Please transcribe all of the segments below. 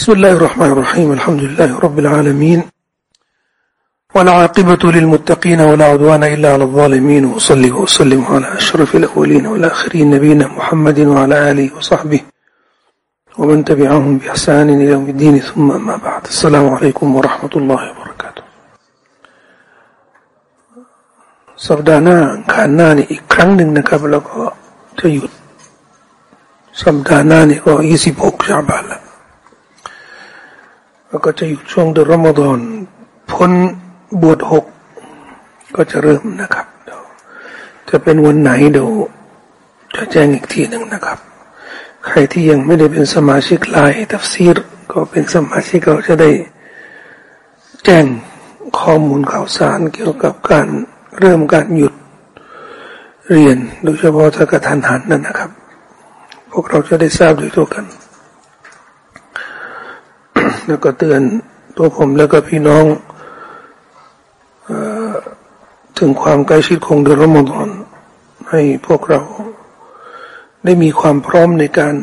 بسم الله الرحمن الرحيم الحمد لله رب العالمين والعاقبة للمتقين ولا عدوان إلا على الظالمين وصلي وسلم على أشرف الأولين والآخرين نبينا محمد وعلى آله وصحبه ومن تبعهم بإحسان إلى يوم الدين ثم ما بعد السلام عليكم ورحمة الله وبركاته สัปดาห์หน้าขานหน้านี่อีกครั้งหนึ่งนะครับแล้วก็จะหยุดสัปดาห์หน้านี่ก็ยี่สิบหกชาบานละ แล้วก็จะอยู่ช่วงเดือนรอมฎอนพ้นบวชหกก็จะเริ่มนะครับเดี๋ยวจะเป็นวันไหนเดี๋ยวจะแจ้งอีกทีหนึ่งนะครับ ใครที่ยังไม่ได้เป็นสมาชิกไลน์ทัฟซีรก็เป็นสมาชิกเราจะได้ แจ้งข้อมูลข่าวสารเกี่ยวกับการเริ่มการหยุดเรียนโดยเฉพาะถ้ากระทันหันนั่นนะครับ พวกเราจะได้ทราบด้วยตัวกัน แล้วก็เตือนตัวผมแล้วก็พี่น้องถึงความใกล้ชิดของเดือนรอมฎอนให้พวกเรา ได้มีความพร้อมในการ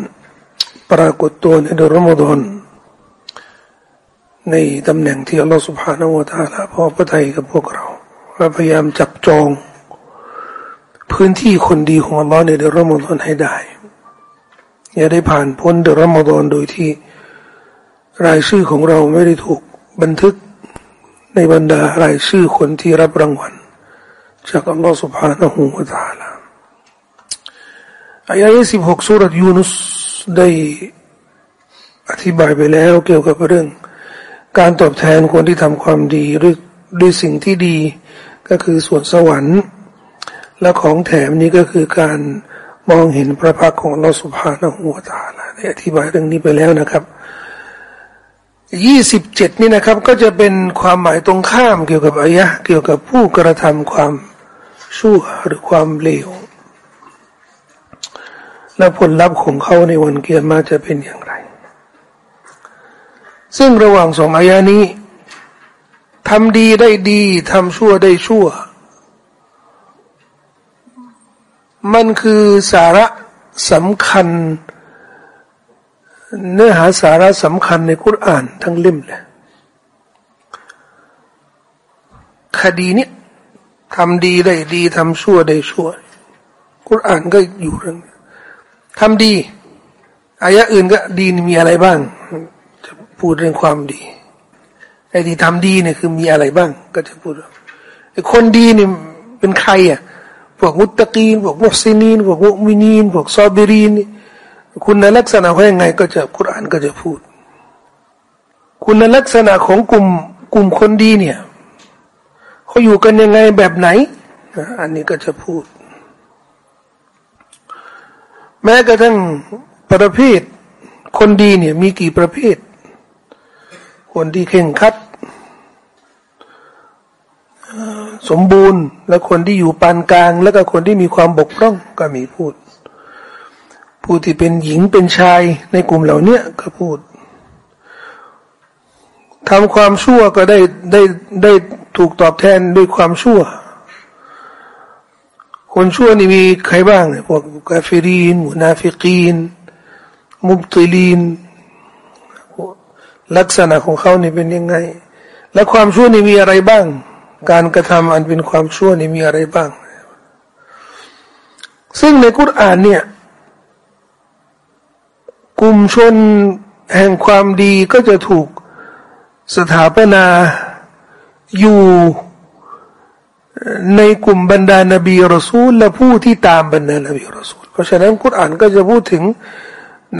ปรากฏตัวในเดือนรอมฎอนในตำแหน่งที่อัลลอฮฺสุบฮานาวะตาลาพอพระทัยกับพวกเราและพยายามจับจอง พื้นที่คนดีของอัลลอฮ์ในเดือนรอมฎอนให้ได้ อย่าได้ผ่านพ้นเดือนรอมฎอนโดยที่ รายชื่อของเราไม่ได้ถูกบันทึกในบรรดารายชื่อคนที่รับรางวัลจากอัลลอฮ์ سبحانه และ تعالى อายะห์สิบหกสุรยูนุสได้อธิบายไปแล้วเกี่ยวกับเรื่อง การตอบแทนคนที่ทำความดีด้วยด้วยสิ่งที่ดีก็คือส่วนสวรรค์ และของแถมนี้ก็คือการมองเห็นพระพักของเราสุภาณหัวตาละได้อธิบายเรื่องนี้ไปแล้วนะครับ ยี่สิบเจ็ดนี่นะครับ ก็จะเป็นความหมายตรงข้ามเกี่ยวกับอายะเกี่ยวกับผู้กระทำความชั่วหรือความเลวและผลลัพธ์ของเขาในวันเกียรมาจะเป็นอย่างไร ซึ่งระหว่างสองอายะนี้ทำดีได้ดีทำชั่วได้ชั่ว มันคือสาระสำคัญ เนื้อหาสาระสำคัญในคุรานทั้งเล่มเลยคดีเนี้ยทำดีได้ดีทำชั่วได้ชั่วคุรานก็อยู่เรื่องทำดีอายะอื่นก็ดีมีอะไรบ้าง จะพูดเรื่องความดีไอ้ที่ทำดีเนี่ยคือมีอะไรบ้าง ก็จะพูดไอ้คนดีเนี่ยเป็นใครอะพวกมุตตะกีนพวกมุสลิมีนพวกมุมินีนพวกซอบิรีน คุณลักษณะเขายังไงก็จะคุรานก็จะพูด คุณลักษณะของกลุ่มกลุ่มคนดีเนี่ยเขาอยู่กันยังไงแบบไหน อันนี้ก็จะพูด แม้กระทั่งประเภทคนดีเนี่ยมีกี่ประเภท คนที่เข่งคัดสมบูรณ์ และคนที่อยู่ปานกลาง แล้วก็คนที่มีความบกพร่องก็มีพูด ผู้ที่เป็นหญิงเป็นชายในกลุ่มเหล่านี้ก็พูดทำความชั่วก็ได้ได้ได้ถูกตอบแทนด้วยความชั่ว คนชั่วนี่มีใครบ้างเนี่ยพวกกาฟิรีนมุนาฟิกีน มุบติลีน ลักษณะของเขานี่เป็นยังไง และความชั่วนี่มีอะไรบ้าง การกระทำอันเป็นความชั่วนี่มีอะไรบ้าง ซึ่งในกุรอานเนี่ย กลุ่มชนแห่งความดีก็จะถูกสถาปนาอยู่ในกลุ่มบรรดานบีรอซูลและผู้ที่ตามบรรดานบีรอซูล เพราะฉะนั้นกุรอานก็จะพูดถึง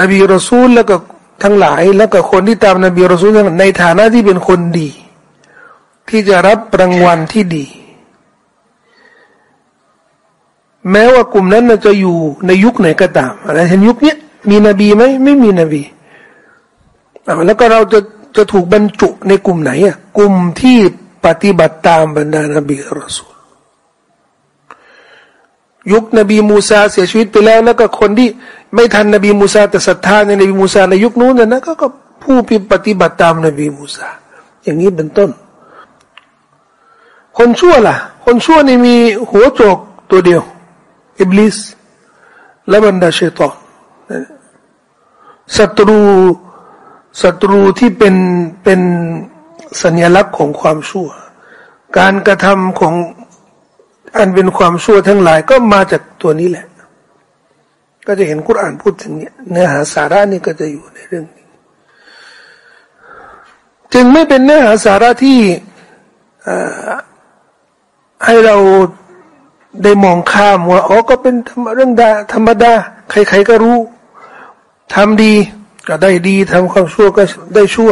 นบีรอซูลแล้วก็ทั้งหลาย แล้วก็คนที่ตามนบีรอซูลในฐานะที่เป็นคนดี ที่จะรับรางวัลที่ดี แม้ว่ากลุ่มนั้นจะอยู่ในยุคไหนก็ตามอะไรเช่นยุคนี้ มีนบีไหมไม่มีนบีแล้วก็เราจะจะถูกบรรจุในกลุ่มไหนอะกลุ่มที่ปฏิบัติตามบรรดานบีรอซูลยุคนบีมูซาเสียชีวิตไปแล้วแล้วก็คนที่ไม่ทันนบีมูซาแต่ศรัทธาในนบีมูซาในยุคนู้นนะก็ก็ผู้ปฏิบัติตามนบีมูซาอย่างนี้เป็นต้น คนชั่วล่ะ คนชั่วนี่มีหัวโจกตัวเดียวอิบลิสและบรรดาเชตอน ศัตรูศัตรูที่เป็นเป็นสัญลักษณ์ของความชั่ว การกระทำของอันเป็นความชั่วทั้งหลายก็มาจากตัวนี้แหละ ก็จะเห็นคุรานพูดถึงเนี่ยเนื้อหาสาระนี่ก็จะอยู่ในเรื่องนี้ จึงไม่เป็นเนื้อหาสาระที่ให้เราได้มองข้ามว่าอ๋อก็เป็นเรื่องธรรมดา ใครๆก็รู้ ทำดีก็ได้ดีทำความชั่วก็ได้ชั่ว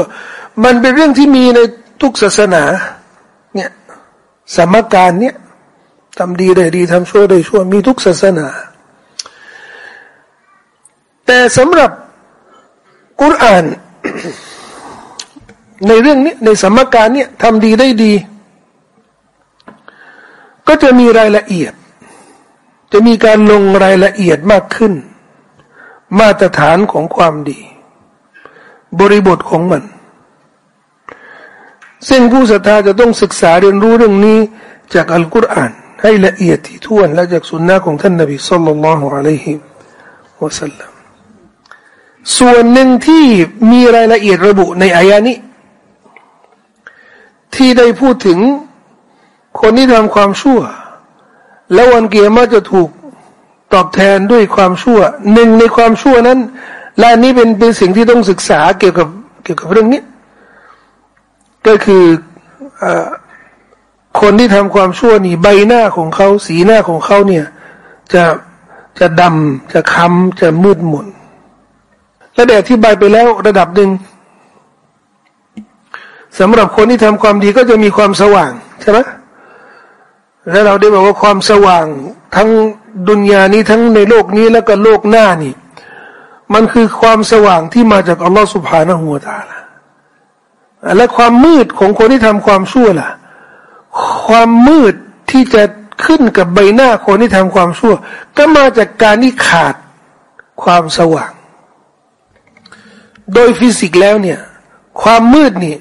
มันเป็นเรื่องที่มีในทุกศาสนา เนี่ยสมการเนี่ยทำดีได้ดีทำชั่วได้ชั่ว มีทุกศาสนา แต่สำหรับกุรอาน ในเรื่องนี้ในสมการเนี่ยทำดีได้ดี ก็จะมีรายละเอียด จะมีการลงรายละเอียดมากขึ้น มาตรฐานของความดี บริบทของมัน ซึ่งผู้ศรัทธาจะต้องศึกษาเรียนรู้เรื่องนี้จากอัลกุรอานให้ละเอียดที่ถ้วนและจากสุนนะของท่านนบีสุลต่านละฮ์อะลัยฮิวะสัลลัมส่วนหนึ่งที่มีรายละเอียดระบุในอายานี้ ที่ได้พูดถึงคนที่ทำความชั่ว แล้ววันเกียรมาจะถูก ตอบแทนด้วยความชั่ว หนึ่งในความชั่วนั้น และนี้เป็นเป็นสิ่งที่ต้องศึกษาเกี่ยวกับเกี่ยวกับเรื่องนี้ ก็คือคนที่ทำความชั่วนี่ใบหน้าของเขาสีหน้าของเขาเนี่ย จะจะดำจะค้ำจะมืดมนและแต่ที่ใบไปแล้วระดับหนึ่งสำหรับคนที่ทำความดีก็จะมีความสว่างใช่ไหมแล้วเราได้บอกว่าความสว่างทั้ง ดุนยานี้ทั้งในโลกนี้แล้วก็โลกหน้านี่ มันคือความสว่างที่มาจากอัลลอฮฺสุบฮานะฮูวตาละและความมืดของคนที่ทำความชั่วล่ะ ความมืดที่จะขึ้นกับใบหน้าคนที่ทำความชั่ว ก็มาจากการที่ขาดความสว่าง โดยฟิสิกส์แล้วเนี่ย ความมืดนี่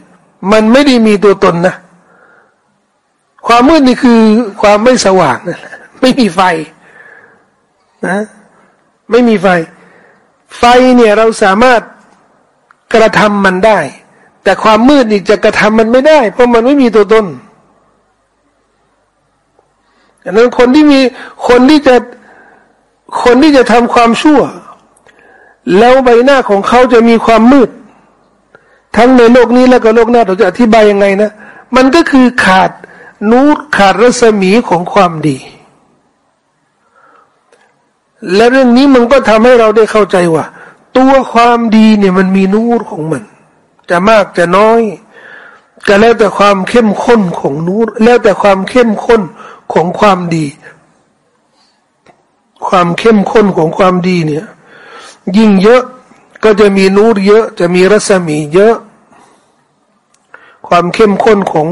มันไม่ได้มีตัวตนนะ ความมืดนี่คือความไม่สว่างนะไม่มีไฟ นะ ไม่มีไฟ ไฟเนี่ยเราสามารถกระทำมันได้ แต่ความมืดนี่จะกระทำมันไม่ได้ เพราะมันไม่มีตัวตนดังนั้นคนที่มีคนที่จะคนที่จะทำความชั่ว แล้วใบหน้าของเขาจะมีความมืด ทั้งในโลกนี้แล้วก็โลกหน้าเราจะอธิบายยังไงนะ มันก็คือขาดนูรขาดรัศมีของความดี และเรื่องนี้มันก็ทำให้เราได้เข้าใจว่า ตัวความดีเนี่ยมันมีนูรของมัน จะมากจะน้อย ก็แล้วแต่ความเข้มข้นของนูรแล้วแต่ความเข้มข้นของความดี ความเข้มข้นของความดีเนี่ย ยิ่งเยอะก็จะมีนูรเยอะ จะมีรัศมีเยอะ ความเข้มข้นของ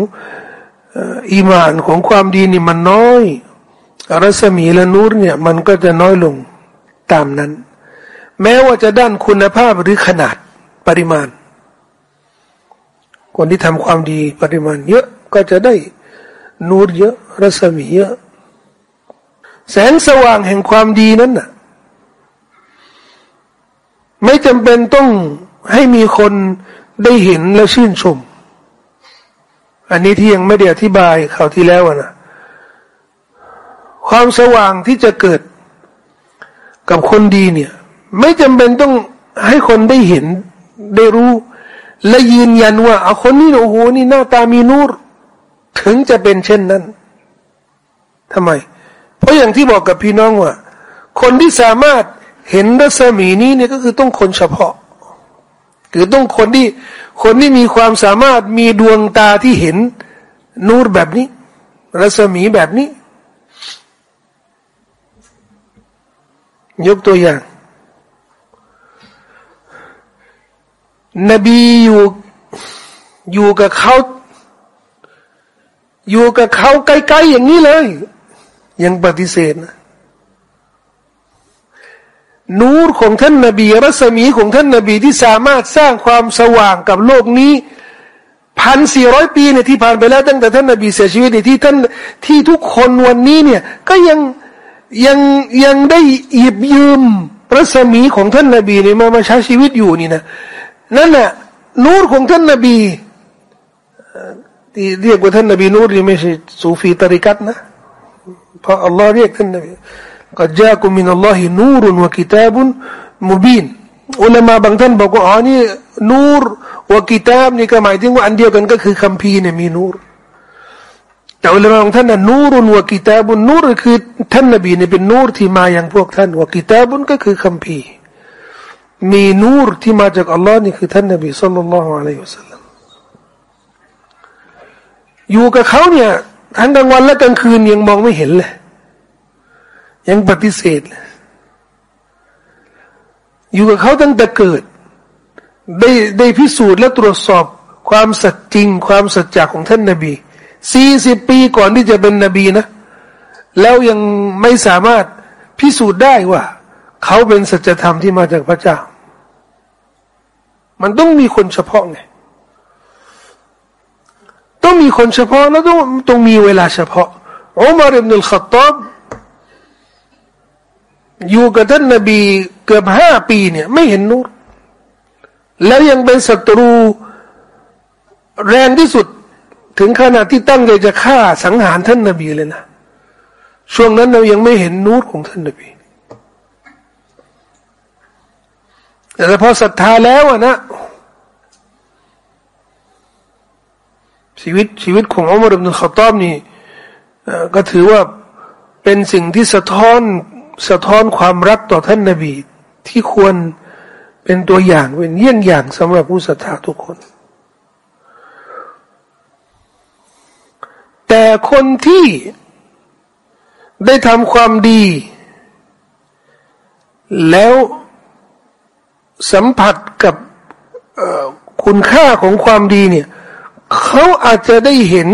อีมานของความดีนี่มันน้อย รัศมีและนูรเนี่ยมันก็จะน้อยลงตามนั้น แม้ว่าจะด้านคุณภาพหรือขนาดปริมาณ คนที่ทำความดีปริมาณ เยอะก็จะได้นูรเยอะ รัศมีเยอะ แสงสว่างแห่งความดีนั้นน่ะไม่จำเป็นต้องให้มีคนได้เห็นและชื่นชม อันนี้ที่ยังไม่ได้อธิบายข่าวที่แล้วนะ ความสว่างที่จะเกิดกับคนดีเนี่ย ไม่จำเป็นต้องให้คนได้เห็นได้รู้ และยืนยันว่าเอาคนนี้โอ้โหนี่หน้าตามีนูรถึงจะเป็นเช่นนั้นทำไม เพราะอย่างที่บอกกับพี่น้องว่า คนที่สามารถเห็นรัศมีนี้เนี่ยก็คือต้องคนเฉพาะ คือต้องคนที่คนที่มีความสามารถมีดวงตาที่เห็นนูรแบบนี้ รัศมีแบบนี้ ยกตัวอย่าง นบีอยู่อยู่กับเขาอยู่กับเขาใกล้ๆอย่างนี้เลย ยังปฏิเสธนะนูรของท่านนบี รัศมีของท่านนบีที่สามารถสร้างความสว่างกับโลกนี้พันสี่ร้อยปีเนี่ยที่ผ่านไปแล้วตั้งแต่ท่านนบีเสียชีวิตที่ท่านที่ทุกคนวันนี้เนี่ย ก็ยัง ยังยังได้หยิบยืมรัศมีของท่านนบีเนี่ยมามาใช้ชีวิตอยู่นี่นะนั่นแหละนูรของท่านนบีที่เรียกว่าท่านนบีนูรนี่ไม่ใช่สูฟีตริกัตนะเพราะอัลลอฮ์เรียกท่านนบีก็จะกุมินัลลอฮินูรุนวะกิตาบุนมุบินอุลามะบางท่านบอกว่าอ๋อนี่นูรวะกิตาบนี่ก็หมายถึงว่าอันเดียวกันก็คือคัมภีร์เนี่ยมีนูร แต่อุลามะบางท่านน่ะนูรุนวกิตาบุนนูรคือ ท่านนบีเนี่ยเป็นนูรที่มาอย่างพวกท่านวกิตาบุนก็คือคัมภีร์มีนูรที่มาจากอัลลอฮ์นี่คือท่านนบีสุลต่านละฮ์อะลัยฮิวสัลลัมอยู่กับเขาเนี่ยทั้งกลางวันและกลางคืนยังมองไม่เห็นเลย ยังปฏิเสธเลยอยู่กับเขาตั้งแต่เกิด ได้ได้พิสูจน์และตรวจสอบความสัจจริง ความสัจจะของท่านนบี สี่สิบปีก่อนที่จะเป็นนบีนะ แล้วยังไม่สามารถพิสูจน์ได้ว่า เขาเป็นสัจธรรมที่มาจากพระเจ้า มันต้องมีคนเฉพาะไง ต้องมีคนเฉพาะแล้วต้องต้องมีเวลาเฉพาะอุมารอิบนุลขัตตอบอยู่กับท่านนบีเกือบห้าปีเนี่ย ไม่เห็นนูรแล้วยังเป็นศัตรูแรงที่สุด ถึงขนาดที่ตั้งใจจะฆ่าสังหารท่านนบีเลยนะช่วงนั้นเรายังไม่เห็นนูรของท่านนบีแต่พอศรัทธาแล้วอะนะ ชีวิตชีวิตของอุมารอินุลขตอบนี่ก็ถือว่าเป็นสิ่งที่สะท้อนสะท้อนความรักต่อท่านนบี ที่ควรเป็นตัวอย่างเป็นเยี่ยงอย่างสำหรับผู้ศรัทธาทุกคน แต่คนที่ได้ทำความดี แล้วสัมผัสกับคุณค่าของความดีเนี่ยเขาอาจจะได้เห็น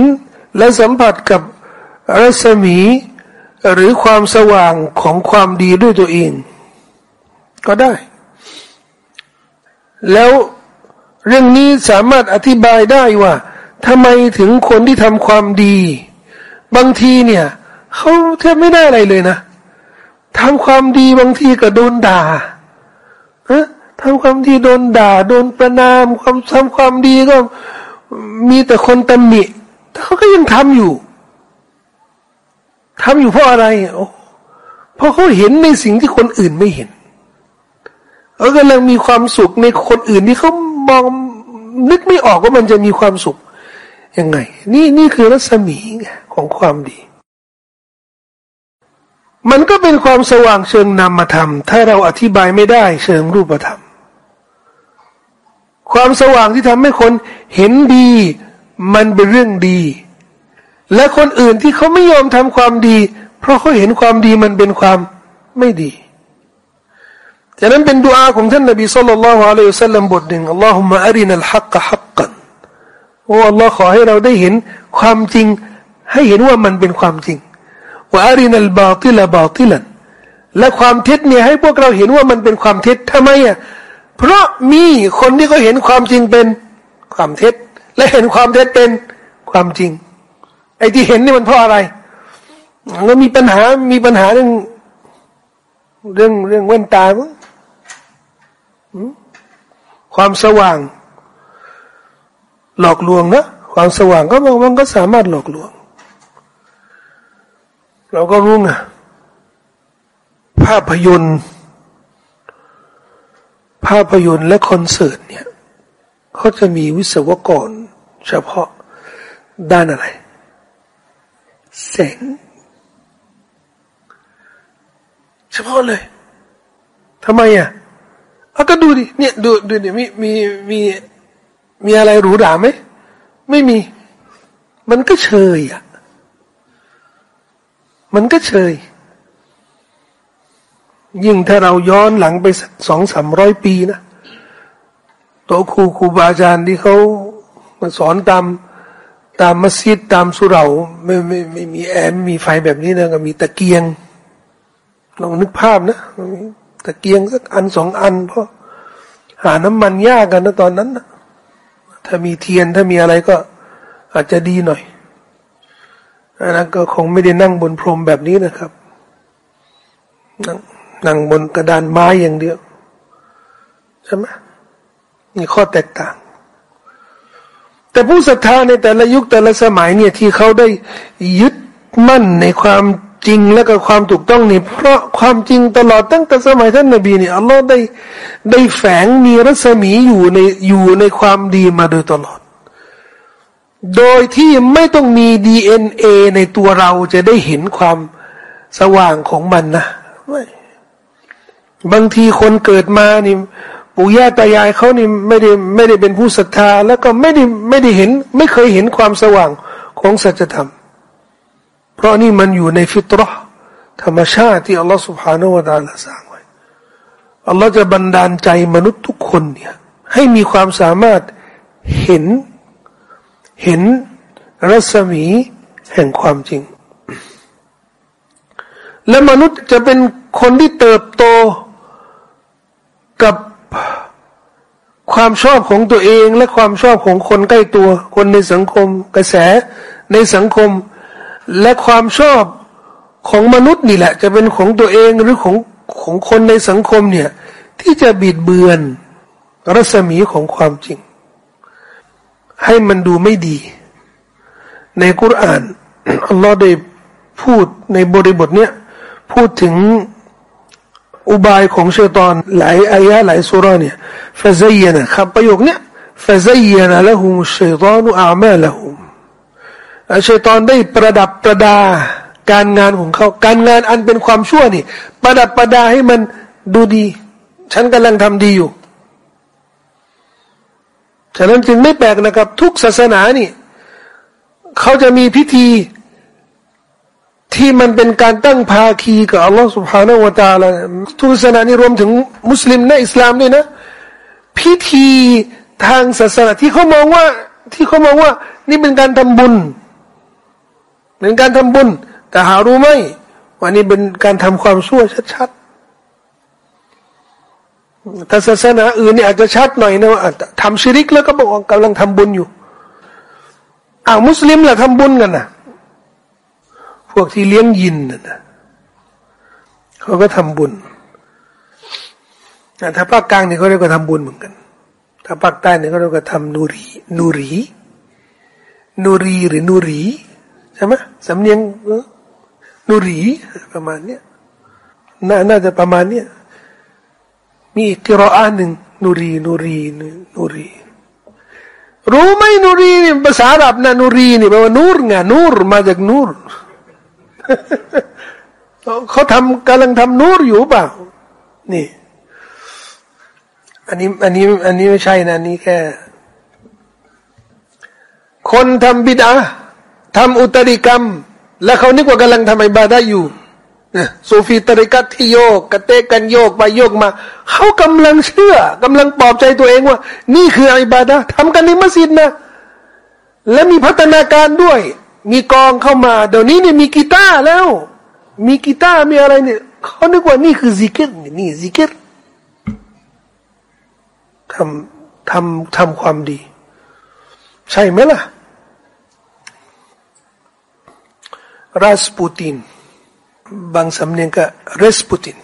และสัมผัสกับรัศมีหรือความสว่างของความดีด้วยตัวเอง ก็ได้ แล้วเรื่องนี้สามารถอธิบายได้ว่า ทำไมถึงคนที่ทำความดี บางทีเนี่ยเขาแทบไม่ได้อะไรเลยนะทำความดีบางทีก็โดนด่าทำความดีโดนด่า โดนประนาม ความทำความดีก็มีแต่คนตำหนิแต่เขาก็ยังทำอยู่ทำอยู่เพราะอะไรเพราะเขาเห็นในสิ่งที่คนอื่นไม่เห็นเขากำลังมีความสุขในคนอื่นที่เขามองนึกไม่ออกว่ามันจะมีความสุข ยังไง นี่นี่คือรัศมีของความดี มันก็เป็นความสว่างเชิงนามธรรม ถ้าเราอธิบายไม่ได้เชิงรูปธรรม ความสว่างที่ทำให้คนเห็นดี มันเป็นเรื่องดี และคนอื่นที่เขาไม่ยอมทำความดี เพราะเขาเห็นความดีมันเป็นความไม่ดีจากนั้นเป็นดุอาของท่านนบีสุลต่านละฮ์อะลัยฮิสัลลัมบทหนึ่งอัลลอฮุมะอารินัลฮักกะฮักกัน โอ้อัลลอฮ์ขอให้เราได้เห็นความจริง ให้เห็นว่ามันเป็นความจริงว่าอารินัลบาติลบาติลันและความเท็จเนี่ยให้พวกเราเห็นว่ามันเป็นความเท็จทำไมอะเพราะมีคนที่เขาเห็นความจริงเป็นความเท็จ และเห็นความเท็จเป็นความจริง ไอ้ที่เห็นนี่มันเพราะอะไรแล้วมีปัญหามีปัญหาเรื่อง เรื่องเรื่องแว่นตาความสว่าง หลอกลวงนะความสว่างก็มันก็สามารถหลอกลวง เราก็รู้ไงภาพยนตร์ ภาพยนตร์และคอนเสิร์ตเนี่ยเขาจะมีวิศวกร เฉพาะด้านอะไร แสง เฉพาะเลยทำไมอะเอาก็ดูดิเนี่ยดูดูดิมีมีมี มีอะไรหรูหราไหมไม่มี มันก็เชยอะ มันก็เชยยิ่งถ้าเราย้อนหลังไปสองสามร้อยปีนะโตครูครูบาอาจารย์ที่เขามาสอนตามตามมัสยิดตามสุเหร่าไม่ไม่ไม่มีแอร์มีไฟแบบนี้นะก็มีตะเกียงลองนึกภาพนะตะเกียงสักอันสองอันเพราะหาน้ำมันยากกันนะตอนนั้นนะ ถ้ามีเทียนถ้ามีอะไรก็อาจจะดีหน่อยอันนั้นก็คงไม่ได้นั่งบนพรมแบบนี้นะครับ นั่งนั่งบนกระดานไม้อย่างเดียวใช่ไหมนี่ข้อแตกต่าง แต่ผู้ศรัทธาในแต่ละยุคแต่ละสมัยเนี่ยที่เขาได้ยึดมั่นในความ จริงและก็ความถูกต้องนี่เพราะความจริงตลอดตั้งแต่สมัยท่านนบีเนี่ยอัลลอฮ์ได้ได้แฝงมีรัศมีอยู่ในอยู่ในความดีมาโดยตลอด โดยที่ไม่ต้องมีดีเอ็นเอในตัวเราจะได้เห็นความสว่างของมันนะบางทีคนเกิดมานี่ปู่ย่าตายายเขานี่ไม่ได้ไม่ได้เป็นผู้ศรัทธา แล้วก็ไม่ได้ไม่ได้เห็น ไม่เคยเห็นความสว่างของสัจธรรม เพราะนี่มันอยู่ในฟิตรห์ธรรมชาติที่อัลลอฮฺสุบฮานาวะตาลาสร้างไว้อัลลอฮฺจะบันดาลใจมนุษย์ทุกคนเนี่ยให้มีความสามารถเห็นเห็นรัศมีแห่งความจริง และมนุษย์จะเป็นคนที่เติบโตกับความชอบของตัวเอง และความชอบของคนใกล้ตัว คนในสังคมกระแสในสังคม และความชอบของมนุษย์นี่แหละ จะเป็นของตัวเองหรือของของคนในสังคมเนี่ย ที่จะบิดเบือนรัศมีของความจริง ให้มันดูไม่ดี ในกุรานอัลลอฮ์ได้พูดในบริบทเนี้ยพูดถึงอุบายของชัยตอนหลายอายะหลายสุราเนี่ยฟะซัยนะครับประโยคเนี้ยฟะซัยนะละหุมชัยตานุอามาละหุม ชัยตอนได้ประดับประดาการงานของเขา การงานอันเป็นความชั่วนี่ ประดับประดาให้มันดูดี ฉันกำลังทำดีอยู่ ฉะนั้นจึงไม่แปลกนะครับ ทุกศาสนานี่เขาจะมีพิธีที่มันเป็นการตั้งภาคีกับอัลลอฮฺสุบฮานาวะตาละทุกศาสนานี่รวมถึงมุสลิมในอิสลามด้วยนะ พิธีทางศาสนาที่เขามองว่า ที่เขามองว่า นี่เป็นการทำบุญ เป็นการทำบุญ แต่หารู้ไหมว่านี่เป็นการทำความชั่วชัดๆถ้าศาสนาอื่นนี่อาจจะชัดหน่อยนะว่าทำชิริกแล้วก็บอกกำลังทำบุญอยู่อ้าวมุสลิมล่ะทำบุญกันนะพวกที่เลี้ยงยินนะเขาก็ทำบุญถ้าภาคกลางเนี่ยเขาเรียกว่าทำบุญเหมือนกัน ถ้าภาคใต้เนี่ยเขาเรียกว่าทำนูรีนูรีนูรีหรือนูรี ช่ไหมสำเนียงนูรีประมาณเนี้ยน่น่าจะประมาณเนี้ยมีอีกกรออาหนึ่งนูรีนูรีนูรี รู้ไหมนูรีนี่ภาษาอับนะนูรีนี่แปลว่านูรไงนูรมาจากนูรเขาทำกำลังทำนูรอยู่เปล่า นี่ อันนี้อันนี้อันนี้ไม่ใช่นะนี่แค่ คนทำบิดา ทำอุตริกรรม แล้วเขานึกว่ากำลังทำعبادةอยู่นะซูฟีตริกัตที่โยกกระเตกันโยกไปโยกมา เขากำลังเชื่อกำลังปลอบใจตัวเองว่า นี่คือعبادةทำกันในมัสยิดนะ และมีพัฒนาการด้วย มีกลองเข้ามา เดี๋ยวนี้เนี่ยมีกีตาร์แล้ว มีกีตาร์มีอะไรเนี่ยเขานึกว่านี่คือซิกเกตนี่ซิกเกตทำทำทำความดี ใช่ไหมล่ะ รัสปูติน บางสำเนียงก็เรสปูติน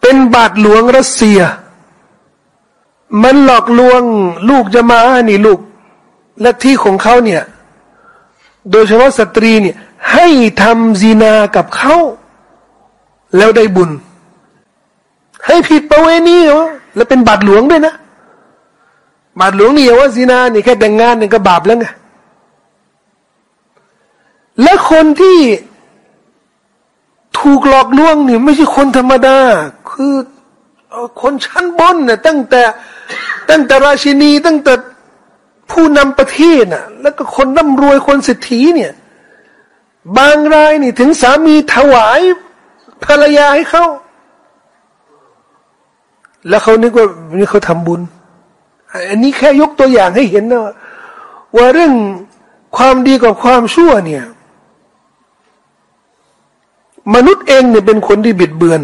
เป็นบาทหลวงรัสเซีย มันหลอกลวงลูกจะมานี่ลูกและที่ของเขาเนี่ย โดยเฉพาะสตรีเนี่ย ให้ทำซีนากับเขาแล้วได้บุญ ให้ผิดประเวณีเหรอแล้วเป็นบาดหลวงด้วยนะ บาดหลวงนี่ว่าซีนานี่แค่แต่งงานนี่ก็บาปแล้วไง และคนที่ถูกหลอกลวงนี่ไม่ใช่คนธรรมดา คือคนชั้นบนเนี่ยตั้งแต่ตั้งแต่ราชินี ตั้งแต่ผู้นำประเทศน่ะ แล้วก็คนร่ำรวยคนเศรษฐีเนี่ย บางรายนี่ถึงสามีถวายภรรยาให้เขาแล้วเขานึกว่านี่เขาทำบุญ อันนี้แค่ยกตัวอย่างให้เห็นนะว่าเรื่องความดีกับความชั่วเนี่ย มนุษย์เองเนี่ยเป็นคนที่บิดเบือน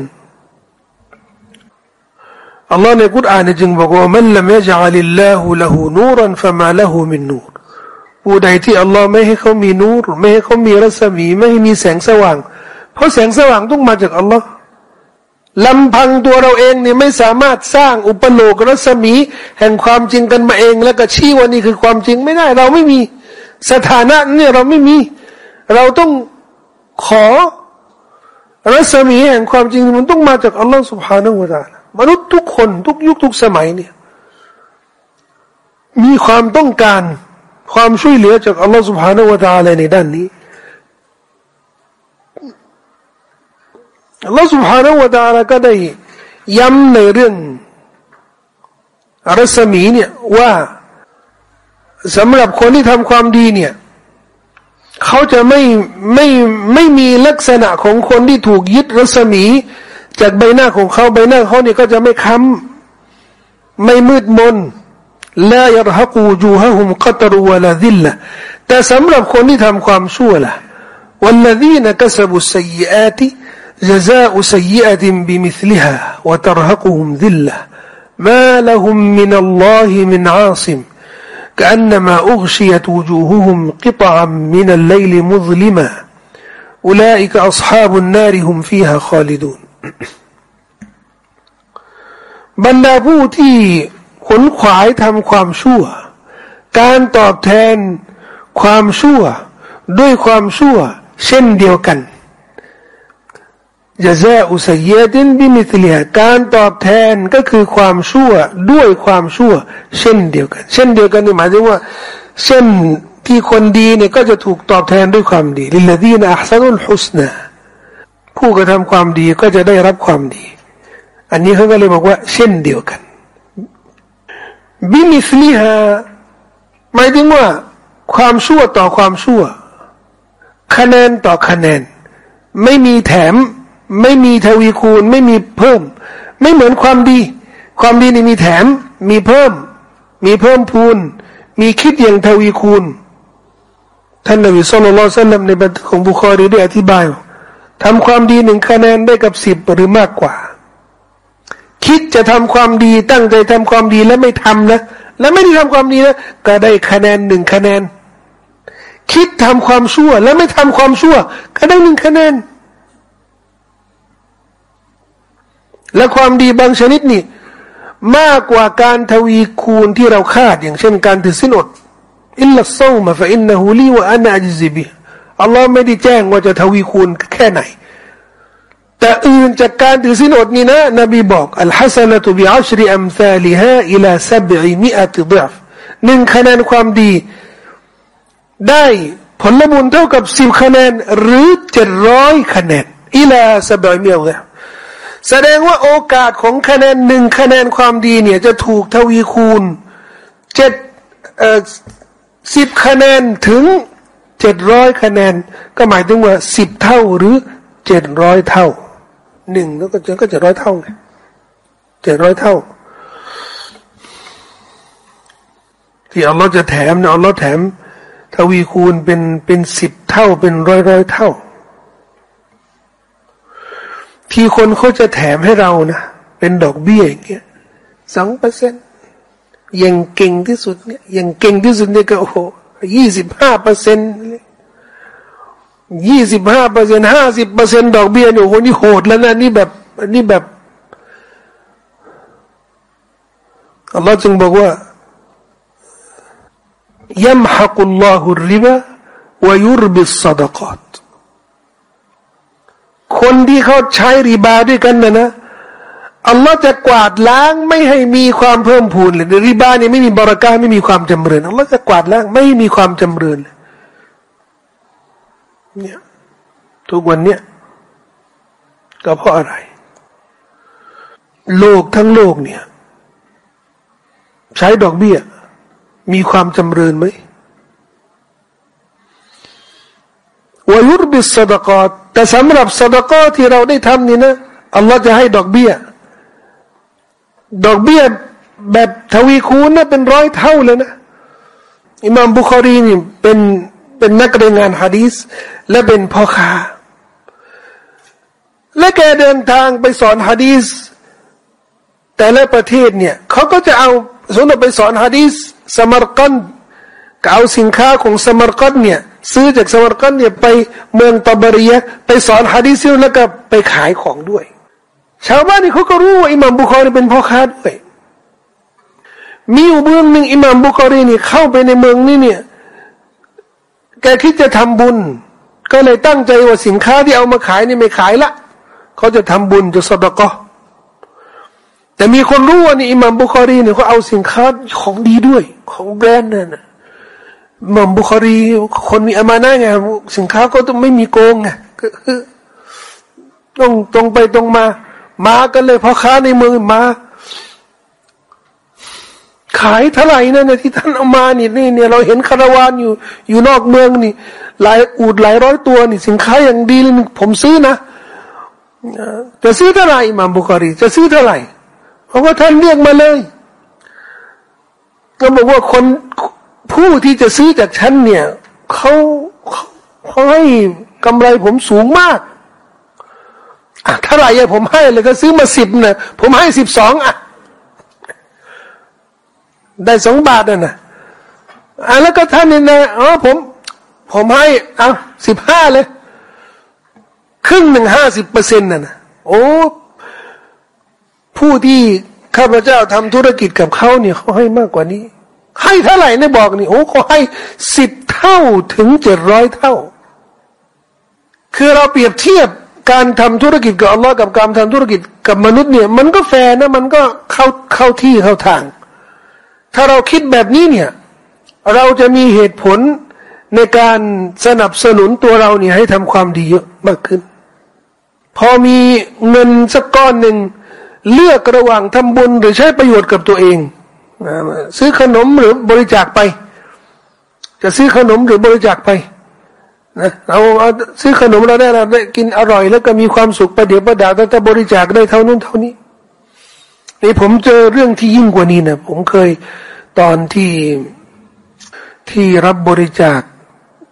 อัลลอฮ์ในกุรอานจึงบอกว่ามันละไม่จะอัลิลลาหูละหูนูรันฟะมาละหูมินนูรผู้ใดที่อัลลอฮ์ไม่ให้เขามีนูรไม่ให้เขามีรัศมี ไม่ให้มีแสงสว่าง เพราะแสงสว่างต้องมาจากอัลลอฮ์ลำพังตัวเราเองเนี่ยไม่สามารถสร้างอุปโลกรัศมี แห่งความจริงกันมาเอง แล้วก็ชี้ว่านี่คือความจริงไม่ได้ เราไม่มีสถานะเนี่ยเราไม่มี เราต้องขอ รัศมีแห่งความจริงมันต้องมาจากอัลลอฮฺสุบฮานาอูตามนุษย์ทุกคนทุกยุคทุกสมัยเนี่ยมีความต้องการความช่วยเหลือจากอัลลอฮฺ سبحانه และ تعالى ในด้านนี้อัลลอฮฺ سبحانه และ تعالى ก็ได้ย้ำในเรื่องรัศมีเนี่ยว่าสำหรับคนที่ทำความดีเนี่ย เขาจะไม่ไม่ไม่มีลักษณะของคนที่ถูกยึดรัศมี จากใบหน้าของเขาใบหน้าเขาเนี่ยก็จะไม่ค้ำไม่มืดมนลายรหักูจูฮะฮุมกัตรวะลาดิลละแต่สำหรับคนที่ทำความชั่วล่ะ والذين كسبوا السيئات جزاء سيئة بمثلها وترهقهم ذلة ما لهم من الله من عاصم كأنما أغشيت وجوههم قطعا من الليل مظلما أولئك أصحاب النار هم فيها خالدون บรรดาผู้ที่ขนขวายทำความชั่ว การตอบแทนความชั่ว ด้วยความชั่ว เช่นเดียวกัน จะแจ้อุสเยดินบิมิตเลียการตอบแทนก็คือความชั่วด้วยความชั่ว เช่นเดียวกัน เช่นเดียวกันนี่หมายถึงว่า เช่นที่คนดีเนี่ยก็จะถูกตอบแทนด้วยความดีลิลลดีนอัพซานุลฮุสนาผู้กระทำความดีก็จะได้รับความดี อันนี้เขาก็เลยบอกว่า เช่นเดียวกันبمثلها หมายถึงว่า ความชั่วต่อความชั่ว คะแนนต่อคะแนน ไม่มีแถม ไม่มีทวีคูณไม่มีเพิ่ม ไม่เหมือนความดี ความดีนี่มีแถม มีเพิ่ม มีเพิ่มพูน มีคิดอย่างทวีคูณ ท่านนบี صلى الله عليه وسلم ในบันทึกของบุคอรีได้อธิบายทำความดีหนึ่งคะแนนได้กับสิบหรือมากกว่า คิดจะทำความดีตั้งใจทำความดีแล้วไม่ทำนะ แล้วไม่ได้ทำความดีนะก็ได้คะแนนหนึ่งคะแนน คิดทำความชั่ว แล้วไม่ทำความชั่ว ก็ได้หนึ่งคะแนน และความดีบางชนิดนี่มากกว่าการทวีคูณที่เราคาด อย่างเช่นการถือสินอดอิลลัซามาฟะอินนะฮูลีวะอันอัจซิบิอัลลอฮ์ไม่ได้แจ้งว่าจะทวีคูณแค่ไหน แต่อื่นจากการถือสินอดนี่นะ นบีบอกالحسنة بعشر أمثالها إلى سبعمائة ضعف หนึ่งคะแนนความดี ได้ผลบุญเท่ากับสิบคะแนน หรือเจ็ดร้อยคะแนนإلى سبعمائة ضعف แสดงว่าโอกาสของคะแนนหนึ่งคะแนนความดีเนี่ยจะถูกทวีคูณเจ็ดเอ่อสิบคะแนนถึงเจ็ดร้อยคะแนน ก็หมายถึงว่าสิบเท่าหรือเจ็ดร้อยเท่าหนึ่งแล้วก็จะก็จะร้อยเท่าไงเจ็ดร้อยเท่า ที่อัลลอฮ์จะแถมเนี่ยอัลลอฮ์แถมทวีคูณเป็นเป็นสิบเท่าเป็นร้อยร้อยเท่า ทีคนเขาจะแถมให้เรานะเป็นดอกเบี้ยอย่างเงี้ยสองเปอร์เซ็นต์ยังเก่งที่สุดเนี่ยยังเก่งที่สุดเนี่ยก็โอ้โหยี่สิบห้าเปอร์เซ็นต์ยี่สิบห้าเปอร์เซ็นห้าสิบเปอร์เซ็นดอกเบี้ยเนี่ยโหนี่โหดแล้วนะนี่แบบนี่แบบอัลลอฮ์จึงบอกว่ายัมฮักุลลอฮุริบะวยุรบิสซาดกอต คนที่เขาใช้ริบาด้วยกันนะนะอัลลอฮ์จะกวาดล้างไม่ให้มีความเพิ่มพูนเลยริบาเนี่ยไม่มีบราการไม่มีความจำเริญอัลลอฮ์จะกวาดล้างไม่มีความจำเริญเลยเนี่ยทุกวันเนี่ยก็เพราะอะไร โลกทั้งโลกเนี่ย ใช้ดอกเบี้ย มีความจำเริญไหม วายุรบิสดกอแต่สำหรับสดกอที่เราได้ทำนี่นะอัลลอฮ์จะให้ดอกเบี้ย ดอกเบี้ยแบบทวีคูณนะเป็นร้อยเท่าเลยนะอิมามบุคารีนี่เป็นเป็นนักเรียนงานฮะดีสและเป็นพ่อค้าและแกเดินทางไปสอนฮะดีสแต่ละประเทศเนี่ยเขาก็จะเอาสมมติไปสอนฮะดีสสมารกันก็เอาสินค้าของสมารกันเนี่ย ซื้อจากสมารกันเนี่ยไปเมืองตบรียไปสอนฮะดีสแล้วก็ไปขายของด้วย ชาวบ้านนี่เขาก็รู้ว่าอิหม่ามบุคอรีเป็นพ่อค้าด้วย มีอยู่เมืองหนึ่งอิหม่ามบุคอรีนี่เข้าไปในเมืองนี่เนี่ย แกคิดจะทำบุญ ก็เลยตั้งใจว่าสินค้าที่เอามาขายนี่ไม่ขายละเขาจะทำบุญจะสดก็แต่มีคนรู้ว่านี่อิหม่ามบุคอรีเนี่ยเขาเอาสินค้าของดีด้วย ของแบรนด์นั่นนะ หม่ามบุคอรี คนมีอามานะไงสินค้าก็ต้องไม่มีโกงไงคือต้องตรงไปตรงมา มากันเลยพ่อค้าในเมืองมา ขายเท่าไหร่นั่นนะที่ท่านเอามานี่นี่เนี่ยเราเห็นคาราวานอยู่ อยู่นอกเมืองนี่ หลายอูดหลายร้อยตัวนี่ สินค้าอย่างดีเลยผมซื้อนะจะซื้อเท่าไหร่มามบุคอรี จะซื้อเท่าไหร่เพราะว่าท่านเรียกมาเลย ก็บอกว่าคน ผู้ที่จะซื้อจากฉันเนี่ยเขาเขาให้กำไรผมสูงมากอะเท่าไหร่ผมให้เลยก็ซื้อมาสิบนะผมให้สิบสองอะ ได้สองบาทน่ะนะอะแล้วก็ท่านนี่นะอ๋อผม ผมให้เอาสิบห้าเลย ครึ่งหนึ่งห้าสิบเปอร์เซ็นต์น่ะนะโอ้ผู้ที่ข้าพเจ้าทำธุรกิจกับเขาเนี่ยเขาให้มากกว่านี้ ให้เท่าไหร่เนี่ยบอกนี่โอ้เขาให้สิบเท่าถึงเจ็ดร้อยเท่า คือเราเปรียบเทียบการทำธุรกิจกับอัลลอฮ์กับการทำธุรกิจกับมนุษย์เนี่ย มันก็แฟร์นะมันก็เข้าเข้าที่เข้าทาง ถ้าเราคิดแบบนี้เนี่ย เราจะมีเหตุผลในการสนับสนุนตัวเราเนี่ยให้ทำความดีเยอะมากขึ้น พอมีเงินสักก้อนหนึ่งเลือกระหว่างทำบุญหรือใช้ประโยชน์กับตัวเอง ซื้อขนมหรือบริจาคไป จะซื้อขนมหรือบริจาคไปนะเราเอาซื้อขนมเราได้เราได้กินอร่อย แล้วก็มีความสุขประเดี๋ยวประดาแต่บริจาคได้เท่านู้นเท่านี้นี่ผมเจอเรื่องที่ยิ่งกว่านี้นะผมเคยตอนที่ที่รับบริจาค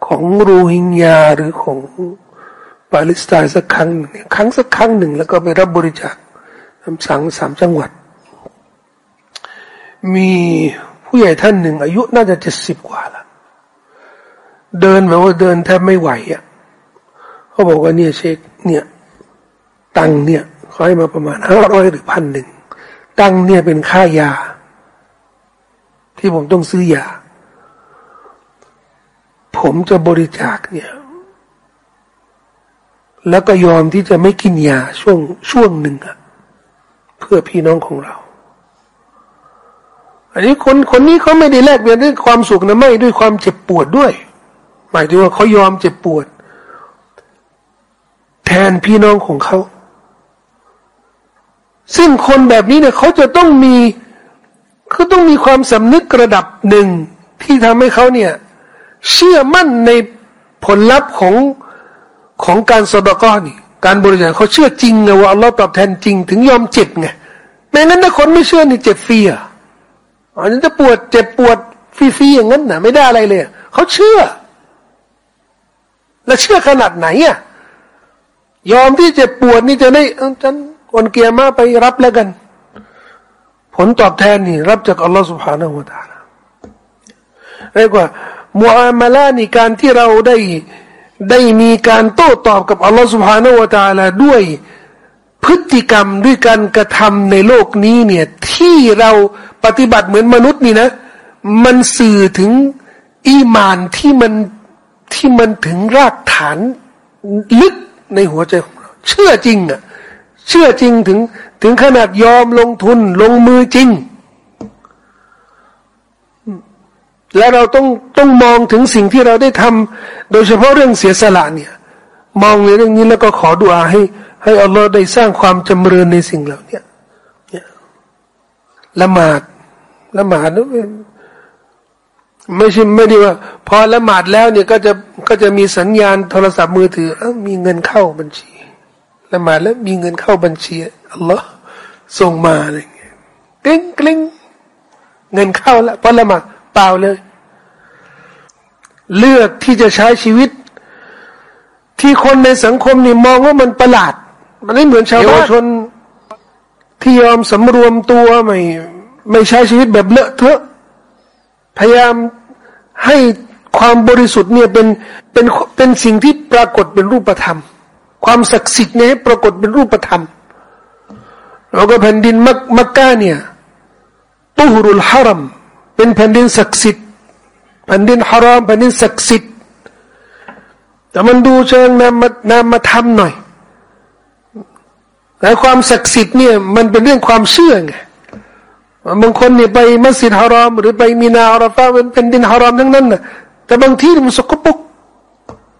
ของรูฮิงญาหรือของปาเลสไตน์สักครั้งครั้งสักครั้งหนึ่ง แล้วก็ไปรับบริจาคคำสั่งสามจังหวัด มีผู้ใหญ่ท่านหนึ่ง อายุน่าจะเจ็ดสิบกว่าละเดินแบบว่าเดินแทบไม่ไหวอะเขาบอกว่าเนี่ยเช็คเนี่ยตังเนี่ยเขาให้มาประมาณห้าร้อยหรือพันหนึ่งตังเนี่ยเป็นค่ายา ที่ผมต้องซื้อยา ผมจะบริจาคเนี่ย แล้วก็ยอมที่จะไม่กินยาช่วงช่วงหนึ่งอะเพื่อพี่น้องของเรา อันนี้คนคนนี้เขาไม่ได้แลกเปลี่ยนด้วยความสุขนะไม่ด้วยความเจ็บปวดด้วย หมายถึงว่าเขายอมเจ็บปวด แทนพี่น้องของเขา ซึ่งคนแบบนี้เนี่ยเขาจะต้องมีเขาต้องมีความสำนึกระดับหนึ่งที่ทำให้เขาเนี่ย เชื่อมั่นในผลลัพธ์ของของการสดก้อนี่การบริจาคเขาเชื่อจริงไงว่าอัลลอฮ์ตอบแทนจริง ถึงยอมเจ็บไงไม่งั้นถ้าคนไม่เชื่อนี่เจ็บฟรีอะ อันนี้จะปวดเจ็บปวดฟรีๆอย่างนั้นนะไม่ได้อะไรเลยเขาเชื่อ และเชื่อขนาดไหนอะยอมที่เจ็บปวดนี่จะได้ฉันคนเกียร์มาไปรับแล้วกัน ผลตอบแทนนี่ รับจากอัลลอฮฺสุบฮานาหูตาเรียกว่ามัวมาลานี่การที่เราได้ได้มีการโต้ตอบกับอัลลอฮฺสุบฮานาหูตาแลาด้วย พฤติกรรมด้วยการกระทำในโลกนี้เนี่ยที่เราปฏิบัติเหมือนมนุษย์นี่นะ มันสื่อถึงอีมานที่มันที่มันถึงรากฐานลึกในหัวใจของเรา เชื่อจริงอะ เชื่อจริงถึงถึงขนาดยอมลงทุนลงมือจริง และเราต้องต้องมองถึงสิ่งที่เราได้ทำโดยเฉพาะเรื่องเสียสละเนี่ย มองในเรื่องนี้แล้วก็ขอดุอาให้ ให้อัลลอฮ์ได้สร้างความจำเริญในสิ่งเหล่านี้เนี่ยละหมาดละหมาดไม่ใช่ไม่ได้ว่า พอละหมาดแล้วเนี่ยก็จะก็จะมีสัญญาณโทรศัพท์มือถืออมีเงินเข้าบัญชี ละหมาดแล้วมีเงินเข้าบัญชีอัลลอฮ์ส่งมาอะไรเงี้ยกลิ้งกลิ้งเงินเข้าแล้วพอละหมาดเปล่าเลย เลือกที่จะใช้ชีวิต ที่คนในสังคมนี่มองว่ามันประหลาด มันไม่เหมือนชาวบ้านชนที่ยอมสำรวมตัวไม่ไม่ใช้ชีวิตแบบเลอะเทอะ พยายามให้ความบริสุทธิ์เนี่ยเป็นเป็นเป็นสิ่งที่ปรากฏเป็นรูปธรรม ความศักดิ์สิทธิ์เนี่ยปรากฏเป็นรูปธรรม แล้วก็แผ่นดินมักมักกะเนี่ยตุฮรุลฮารัมเป็นแผ่นดินศักดิ์สิทธิ์แผ่นดินฮารอมแผ่นดินศักดิ์สิทธิ์แต่มันดูเชิงนามนามธรรมหน่อย แต่ความศักดิ์สิทธิ์เนี่ยมันเป็นเรื่องความเชื่อไงบางคนเนี่ยไปมัสยิดฮารอม หรือไปมีนาอาราฟาเป็นแผ่นดินฮารอมทั้งนั้นนะแต่บางที่มันสกปรก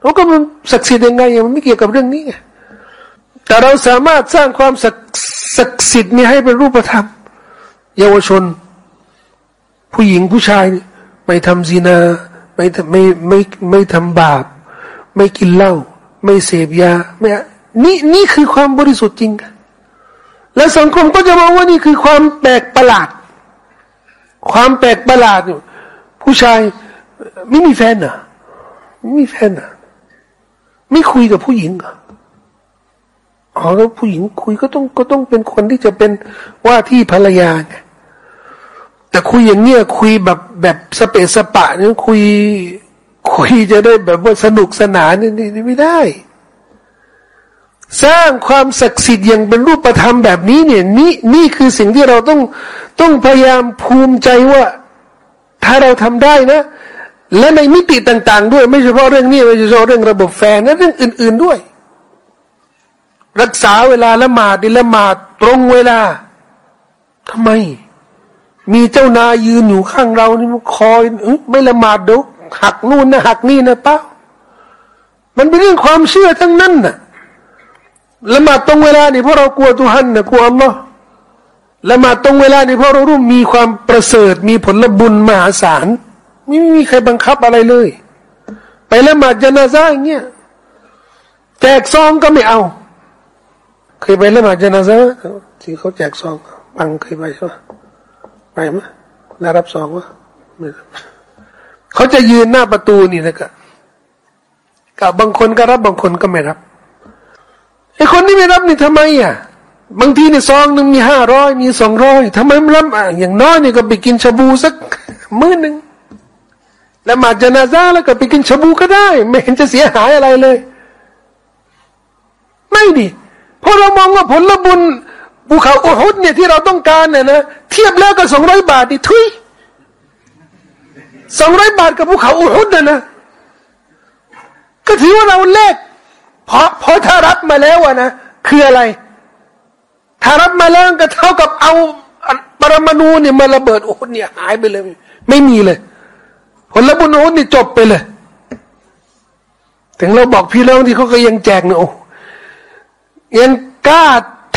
แล้วก็มันศักดิ์สิทธิ์ยังไงมันไม่เกี่ยวกับเรื่องนี้ไงแต่เราสามารถสร้างความศักดิ์สิทธิ์นี้ให้เป็นรูปธรรม เยาวชน ผู้หญิงผู้ชายไม่ทำซีนา ไม่ไม่ไม่ไม่ทำบาป ไม่กินเหล้าไม่เสพยาไม่นี่นี่คือความบริสุทธิ์จริง และสังคมก็จะมองว่านี่คือความแปลกประหลาด ความแปลกประหลาดอยู่ผู้ชายไม่มีแฟนเหรอไม่มีแฟนเหรอไม่คุยกับผู้หญิงเหรออ๋อแล้วผู้หญิงคุยก็ต้องก็ต้องเป็นคนที่จะเป็นว่าที่ภรรยาไงแต่คุยอย่างเนี้ยคุยแบบแบบสเปสสปะเนี่ยคุย คุยจะได้แบบว่าสนุกสนานนี่นี่ไม่ได้ สร้างความศักดิ์สิทธิ์อย่างเป็นรูปธรรมแบบนี้เนี่ยนี่นี่คือสิ่งที่เราต้องต้องพยายามภูมิใจว่า ถ้าเราทำได้นะ และในมิติต่าง ๆ ด้วยไม่เฉพาะเรื่องนี้ไม่เฉพาะเรื่องระบบแฟนนะเรื่องอื่น ๆด้วย รักษาเวลาละหมาดดิละหมาดตรงเวลาทำไม มีเจ้านายยืนอยู่ข้างเรานี่มันคอยไม่ละหมาดดูหักนู่นนะหักนี่นะเป้ามันเป็นเรื่องความเชื่อทั้งนั้นน่ะ ละหมาดตรงเวลานี่เพราะเรากลัวตุหันนะกลัวอัลลอฮ์ละหมาดตรงเวลานี่เพราะเรารู้มีความประเสริฐ มีผลบุญมหาศาลไม่มีใครบังคับอะไรเลย ไปละหมาดจนาซาอย่างเงี้ยแจกซองก็ไม่เอา เคยไปละหมาดจนาซาที่เขาแจกซองบังเคยไปใช่ไหมไปไหมน่ารับซองวะเขาจะยืนหน้าประตูนี่นะกะกับบางคนก็รับบางคนก็ไม่รับ ไอ้คนที่ไม่รับนี่ทำไมอะบางทีในซองหนึ่งมีห้าร้อยมีสองร้อยทำไมไม่รับอะอย่างน้อยเนี่ยก็ไปกินชาบูสักมื้อหนึ่งแล้วมาจนาซาแล้วก็ไปกินชาบูก็ได้ ไม่เห็นจะเสียหายอะไรเลย ไม่ดิเพราะเรามองว่าผลบุญภูเขาอุฮุดเนี่ยที่เราต้องการเนี่ยนะเทียบแล้วกับสองร้อยบาทดิทุยสองร้อยบาทกับภูเขาอุฮุดเนี่ยนะก็ถือว่าเราเลก เพราะเพราะถ้ารับมาแล้วอะนะคืออะไร ถ้ารับมาแล้วก็เท่ากับเอาปรมาณูเนี่ยมาระเบิดโอุฮุดเนี่ยหายไปเลย ไม่มีเลยผลบุญโอุฮุดนี่จบไปเลย ถึงเราบอกพี่น้องที่เขาก็ยังแจกเนี่ยโอ้ยังกล้า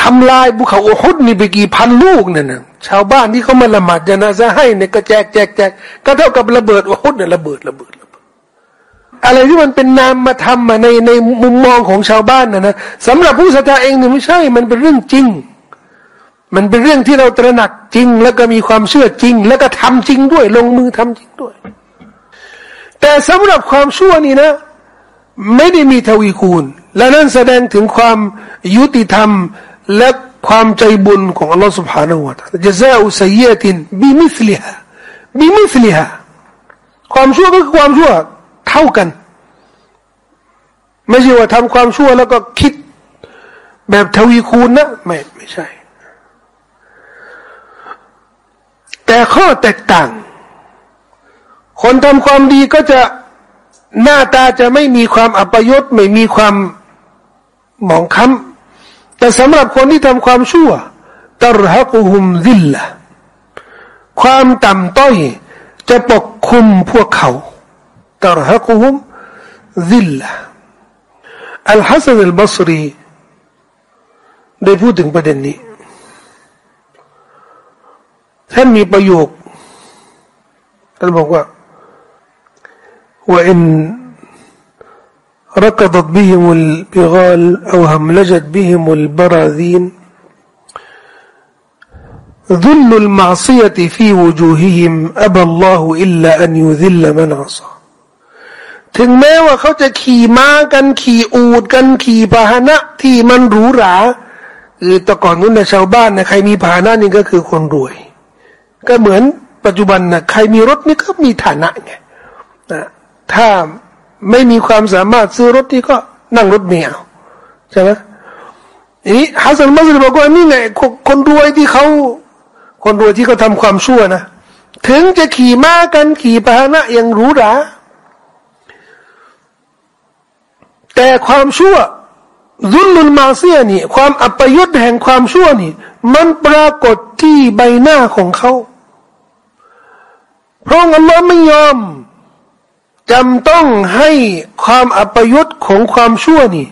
ทำลายภูเขาโอฮุดนี่ไปกี่พันลูกเนี่ยนะชาวบ้านที่เขามาละหมาดจนาซะให้เนี่ยก็แจกแจกแจกก็เท่ากับระเบิดโอฮุดเนี่ยระเบิดระเบิด อะไรที่มันเป็นนามมาทำมาในในมุมมองของชาวบ้านนะนะสำหรับผู้ศรัทธาเองเนี่ยไม่ใช่ มันเป็นเรื่องจริง มันเป็นเรื่องที่เราตระหนักจริง แล้วก็มีความเชื่อจริง แล้วก็ทำจริงด้วย ลงมือทำจริงด้วย แต่สำหรับความชั่วนี่นะ ไม่ได้มีทวีคูณ และนั่นแสดงถึงความยุติธรรมและความใจบุญของอัลลอฮฺ سبحانه และ تعالى จะซาอุสัยยตินบิมิสลิฮะบิมิสลิฮะความชั่วก็คือความชั่ว เท่ากัน ไม่ใช่ว่าทำความชั่วแล้วก็คิดแบบทวีคูณนะไม่ไม่ใช่ แต่ข้อแตกต่าง คนทำความดีก็จะหน้าตาจะไม่มีความอัปยศไม่มีความหมองคล้ำแต่สำหรับคนที่ทำความชั่วตรฮักุฮุมซิลละความต่ำต้อยจะปกคุมพวกเขา ตรฮักุฮุมซิลละอัลฮัสซันอัลบัสรีได้พูดถึงประเด็นนี้ท่านมีประโยคท่านบอกว่าว่าอิน ركضت بهم البغال أو هملجت بهم البراذين ذل المعصية في وجوههم أبى الله إلا أن يذل من عصى ถึงแม้ว่าเขาจะขี่ม้ากันขี่อูดกันขี่พาหนะที่มันหรูหราคือแต่ก่อนนู้นนะชาวบ้านนะใครมีพาหนะนี่ก็คือคนรวย ก็เหมือนปัจจุบันนะใครมีรถนี่ก็มีฐานะไงนะถ้าไม่มีความสามารถซื้อรถที่ก็นั่งรถเมล์ใช่ไหมอันนี้ฮัสซันมัสลิบอกว่านี่ไงคนรวยที่เขาคนรวยที่เขาทาความชั่วนะถึงจะขี่ม้ากันขี่พาหนะอย่างหรูหรา แต่ความชั่วรุนลุนมาเสียนี่ ความอัปยศแห่งความชั่วนี่ มันปรากฏที่ใบหน้าของเขา เพราะงั้นเราไม่ยอมจำต้องให้ความอัปยศของความชั่วนี่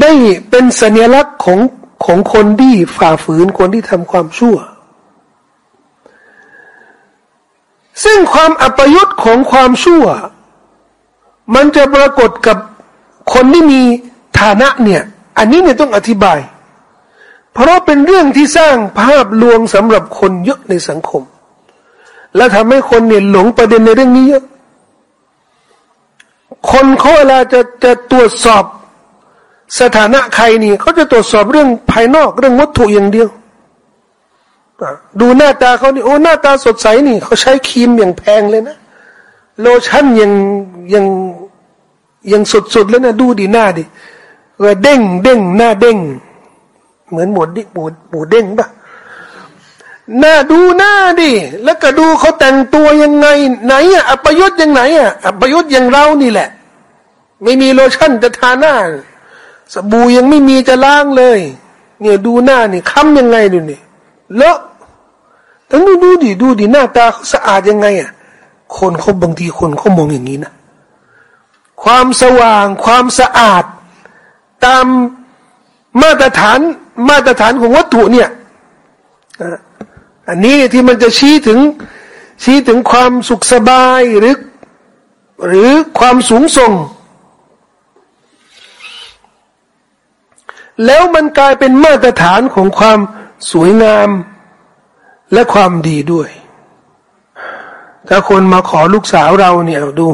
ได้เป็นสัญลักษณ์ของของคนที่ฝ่าฝืนคนที่ทำความชั่ว ซึ่งความอัปยศของความชั่ว มันจะปรากฏกับ คนที่มีฐานะเนี่ย อันนี้เนี่ยต้องอธิบาย เพราะเป็นเรื่องที่สร้างภาพลวงสำหรับคนเยอะในสังคม และทำให้คนเนี่ยหลงประเด็นในเรื่องนี้เยอะ คนเขาเวลาจะจะตรวจสอบสถานะใครนี่เขาจะตรวจสอบเรื่องภายนอกเรื่องวัตถุอย่างเดียวดูหน้าตาเขานี่โอ้หน้าตาสดใสนี่เขาใช้ครีมอย่างแพงเลยนะ โลชั่นยังยัง ยังสุดๆแล้วนะดูดีหน้าดิว่าเด้งเด้งหน้าเด้ง เหมือนหมูดิหมูหมูเด้งปะหน้าดูหน้าดิ แล้วก็ดูเขาแต่งตัวยังไง ไหนอะอัปยศยังไหนอะอัปยศอย่างเรานี่แหละ ไม่มีโลชั่นจะทาหน้า สบู่ยังไม่มีจะล้างเลย เนี่ยดูหน้านี่ค้ำยังไงดูนี่เลอะทั้งดูดูดิดูดิหน้าตาเขาสะอาดยังไงอะคนเขาบางทีคนเขามองอย่างนี้นะ ความสว่าง ความสะอาด ตามมาตรฐานมาตรฐานของวัตถุเนี่ยอันนี้ที่มันจะชี้ถึงชี้ถึงความสุขสบายหรือหรือความสูงส่ง แล้วมันกลายเป็นมาตรฐานของความสวยงามและความดีด้วย ถ้าคนมาขอลูกสาวเราเนี่ยดู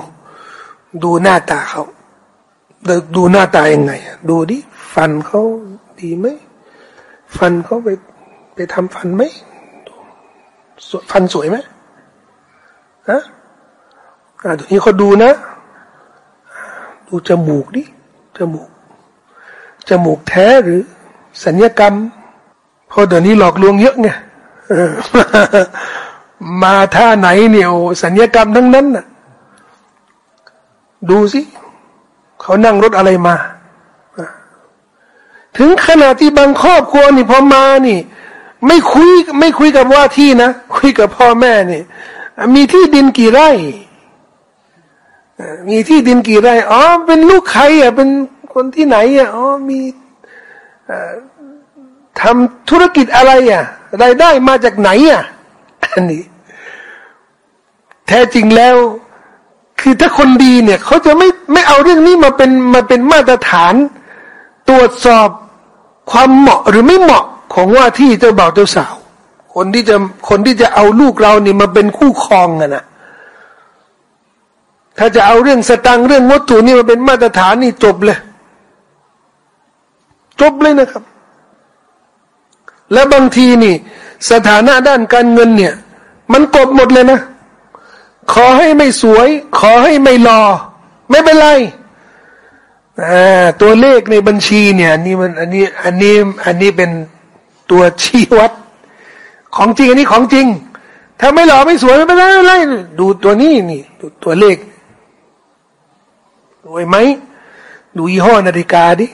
ดูหน้าตาเขาดูหน้าตายังไงดูดิฟันเขาดีไหมฟันเขาไปไปทำฟันไหมฟันสวยไหมฮะอ่าตรงนี้เขาดูนะ ดูจมูกดิจมูกจมูกแท้หรือ สัญญกรรมเพราะเดี๋ยวนี้หลอกลวงเยอะไงมาท่าไหนเนี่ยสัญญกรรมทั้งนั้นน่ะ ดูสิเขานั่งรถอะไรมา ถึงขนาดที่บางครอบครัวนี่พอมานี่ ไม่คุยไม่คุยกับว่าที่นะ คุยกับพ่อแม่นี่ มีที่ดินกี่ไร่ มีที่ดินกี่ไร่อ๋อเป็นลูกใครอะเป็นคนที่ไหนอะอ๋อมีทำธุรกิจอะไรอะรายได้มาจากไหนอะอันนี้ แท้จริงแล้ว คือถ้าคนดีเนี่ยเขาจะไม่ไม่เอาเรื่องนี้มาเป็นมาเป็นมาตรฐาน ตรวจสอบความเหมาะหรือไม่เหมาะของว่าที่เจ้าบ่าวเจ้าสาว คนที่จะคนที่จะเอาลูกเราเนี่ยมาเป็นคู่ครองกันนะถ้าจะเอาเรื่องสตังเรื่องวัตถุนี่มาเป็นมาตรฐานนี่จบเลย จบเลยนะครับ และบางทีนี่ สถานะด้านการเงินเนี่ย มันกบหมดเลยนะ ขอให้ไม่สวย ขอให้ไม่รอไม่เป็นไรตัวเลขในบัญชีเนี่ยอันนี้มันอันนี้อันนี้อันนี้เป็นตัวชี้วัด ของจริงอันนี้ของจริง ถ้าไม่หล่อไม่สวยไม่เป็นไรไม่เป็นไรดูตัวนี้นี่ดูตัวเลขรวยไหมดูยี่ห้อนาฬิกาดิ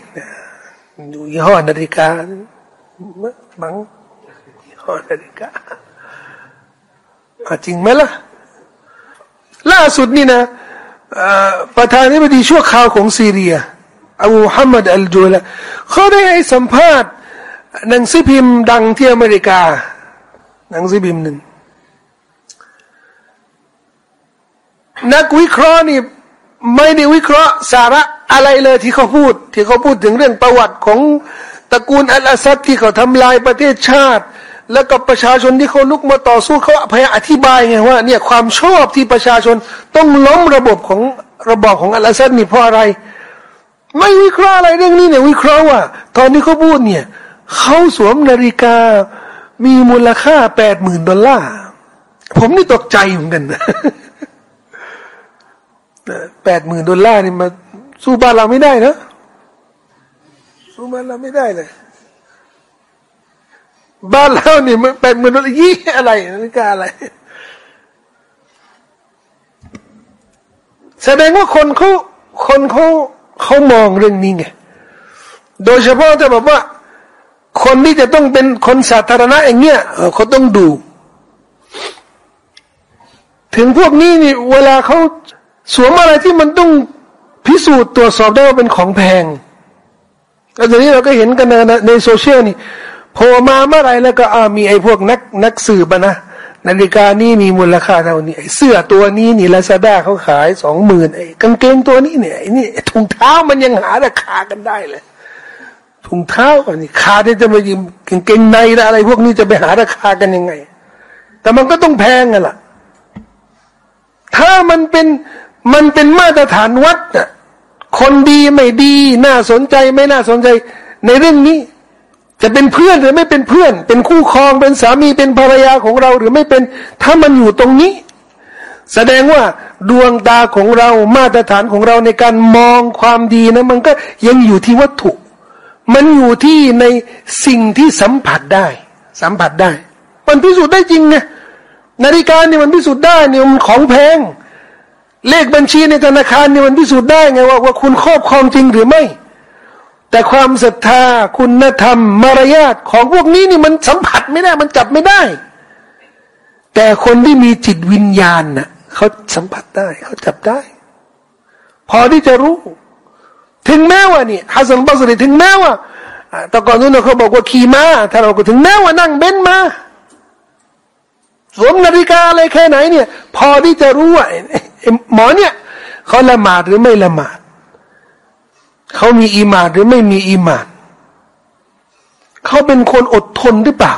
ดูยี่ห้อนาฬิกาบังยี่ห้อนาฬิกาจริงไหมล่ะ ล่าสุดนี่นะประธานาธิบดีชั่วคราวของซีเรียอบูฮัมมัดอัลจูลเขาได้ให้สัมภาษณ์หนังสือพิมพ์ดังที่อเมริกา หนังสือพิมพ์หนึ่งนักวิเคราะห์นี่ไม่ได้วิเคราะห์สาระอะไรเลยที่เขาพูด ที่เขาพูดถึงเรื่องประวัติของตระกูลอัลอาซัดที่เขาทำลายประเทศชาติ แล้วก็ประชาชนที่เขาลุกมาต่อสู้เขาพยายามอธิบายไงว่าเนี่ยความชอบที่ประชาชนต้องล้มระบบของระบอบของอัลลอฮ์นี่เพราะอะไร ไม่วิเคราะห์อะไรเรื่องนี้เนี่ยวิเคราะห์ว่า ตอนนี้เขาพูดเนี่ยเขาสวมนาฬิกามีมูลค่าแปดหมื่นดอลลาร์ผมนี่ตกใจเหมือนกันแปดหมื่นดอลลาร์นี่มาสู้บ้านเราไม่ได้นะสู้มันเราไม่ได้เลย บ้านเรานี่มันเป็นมนุษย์ยี่อะไรนาฬิกาอะไร แสดงว่าคนเขาคนเขาเขามองเรื่องนี้ไง โดยเฉพาะจะบอกว่า คนที่จะต้องเป็นคนสาธารณะอย่างเงี้ยเขาต้องดู ถึงพวกนี้นี่ เวลาเขาสวมอะไรที่มันต้องพิสูจน์ตรวจสอบได้ว่าเป็นของแพงแล้วตอนนี้เราก็เห็นกันในในโซเชียลนี่ โผล่มาเมื่อไรแล้วก็อามีไอ้พวกนักนักสืบนะนาฬิกานี้มีมูลค่าเท่านี้ไอ้เสื้อตัวนี้นี่ลาซาด้าเขาขายสองหมื่นไอ้กางเกงตัวนี้เนี่ยไอ้นี่ถุงเท้ามันยังหาราคากันได้เลยถุงเท้าอันนี้ขาที่จะมายืมกางเกงในอะไร พวกนี้จะไปหาราคากันยังไง แต่มันก็ต้องแพงกันล่ะ ถ้ามันเป็นมันเป็นมาตรฐานวัดน่ะคนดีไม่ดี น่าสนใจไม่น่าสนใจ ในเรื่องนี้ จะเป็นเพื่อนหรือไม่เป็นเพื่อน เป็นคู่ครองเป็นสามีเป็นภรรยาของเราหรือไม่เป็นถ้ามันอยู่ตรงนี้ แสดงว่าดวงตาของเรามาตรฐานของเราในการมองความดีนะมันก็ยังอยู่ที่วัตถุ มันอยู่ที่ในสิ่งที่สัมผัสได้ สัมผัสได้ มันพิสูจน์ได้จริงไงนาฬิกาเนี่ยมันพิสูจน์ได้เนี่ยมันของแพง เลขบัญชีในธนาคารเนี่ยมันพิสูจน์ได้ไงว่าว่าคุณครอบครองจริงหรือไม่ แต่ความศรัทธาคุณธรรม มารยาทของพวกนี้นี่มันสัมผัสไม่ได้มันจับไม่ได้ แต่คนที่มีจิตวิญญาณน่ะเขาสัมผัสได้เขาจับได้ พอที่จะรู้ ถึงแม้ว่านี่ฮัสซันบัสรีถึงแม้ว่าแต่ก่อนนู้นเขาบอกว่าขี่ม้าถ้าเราก็ถึงแม้ว่านั่งเบนมาสวมนาฬิกาอะไรแค่ไหนเนี่ย พอที่จะรู้ว่าหมอเนี่ยเขาละหมาดหรือไม่ละหมาด เขามีอีมานหรือไม่มีอีมาน เขาเป็นคนอดทนหรือเปล่า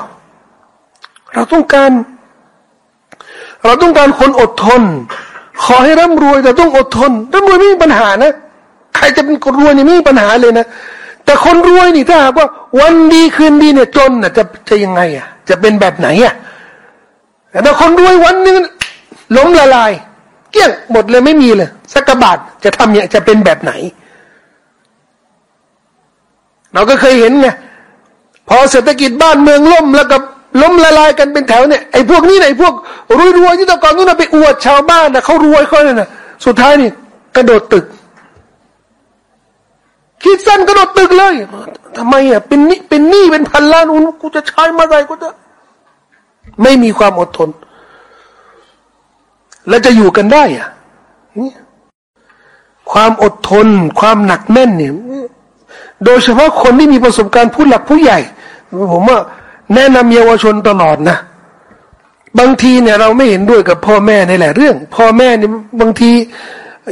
เราต้องการ เราต้องการคนอดทน ขอให้ร่ำรวยแต่ต้องอดทนร่ำรวยไม่มีปัญหานะใครจะเป็นคนรวยนี่ไม่มีปัญหาเลยนะแต่คนรวยนี่ถ้าหากว่า วันดีคืนดีเนี่ยจนน่ะจะจะยังไงอะ จะเป็นแบบไหนอะแต่คนรวยวันนึงล้มละลาย เกี้ยงหมดเลยไม่มีเลยสักกบาทจะทำเนี่ยจะเป็นแบบไหน เราก็เคยเห็นไงพอเศรษฐกิจบ้านเมืองล่มแล้วก็ล้มละลายกันเป็นแถวเนี่ยไอ้พวกนี้ไหนพวกรวยๆที่ตะกอนนู้นไปอวดชาวบ้านนะเขารวยเขาเนี่ยนะสุดท้ายนี่กระโดดตึก คิดสั้นกระโดดตึกเลยทำไมอะเป็นนี่เป็นหนี้เป็นพันล้านอุนกูจะใช้มาได้กูจะไม่มีความอดทน แล้วจะอยู่กันได้อะความอดทน ความหนักแน่นเนี่ย โดยเฉพาะคนที่มีประสบการณ์ผู้หลักผู้ใหญ่ ผมว่าแนะนำเยาวชนตลอดนะ บางทีเนี่ยเราไม่เห็นด้วยกับพ่อแม่ในหลายเรื่อง พ่อแม่เนี่ยบางที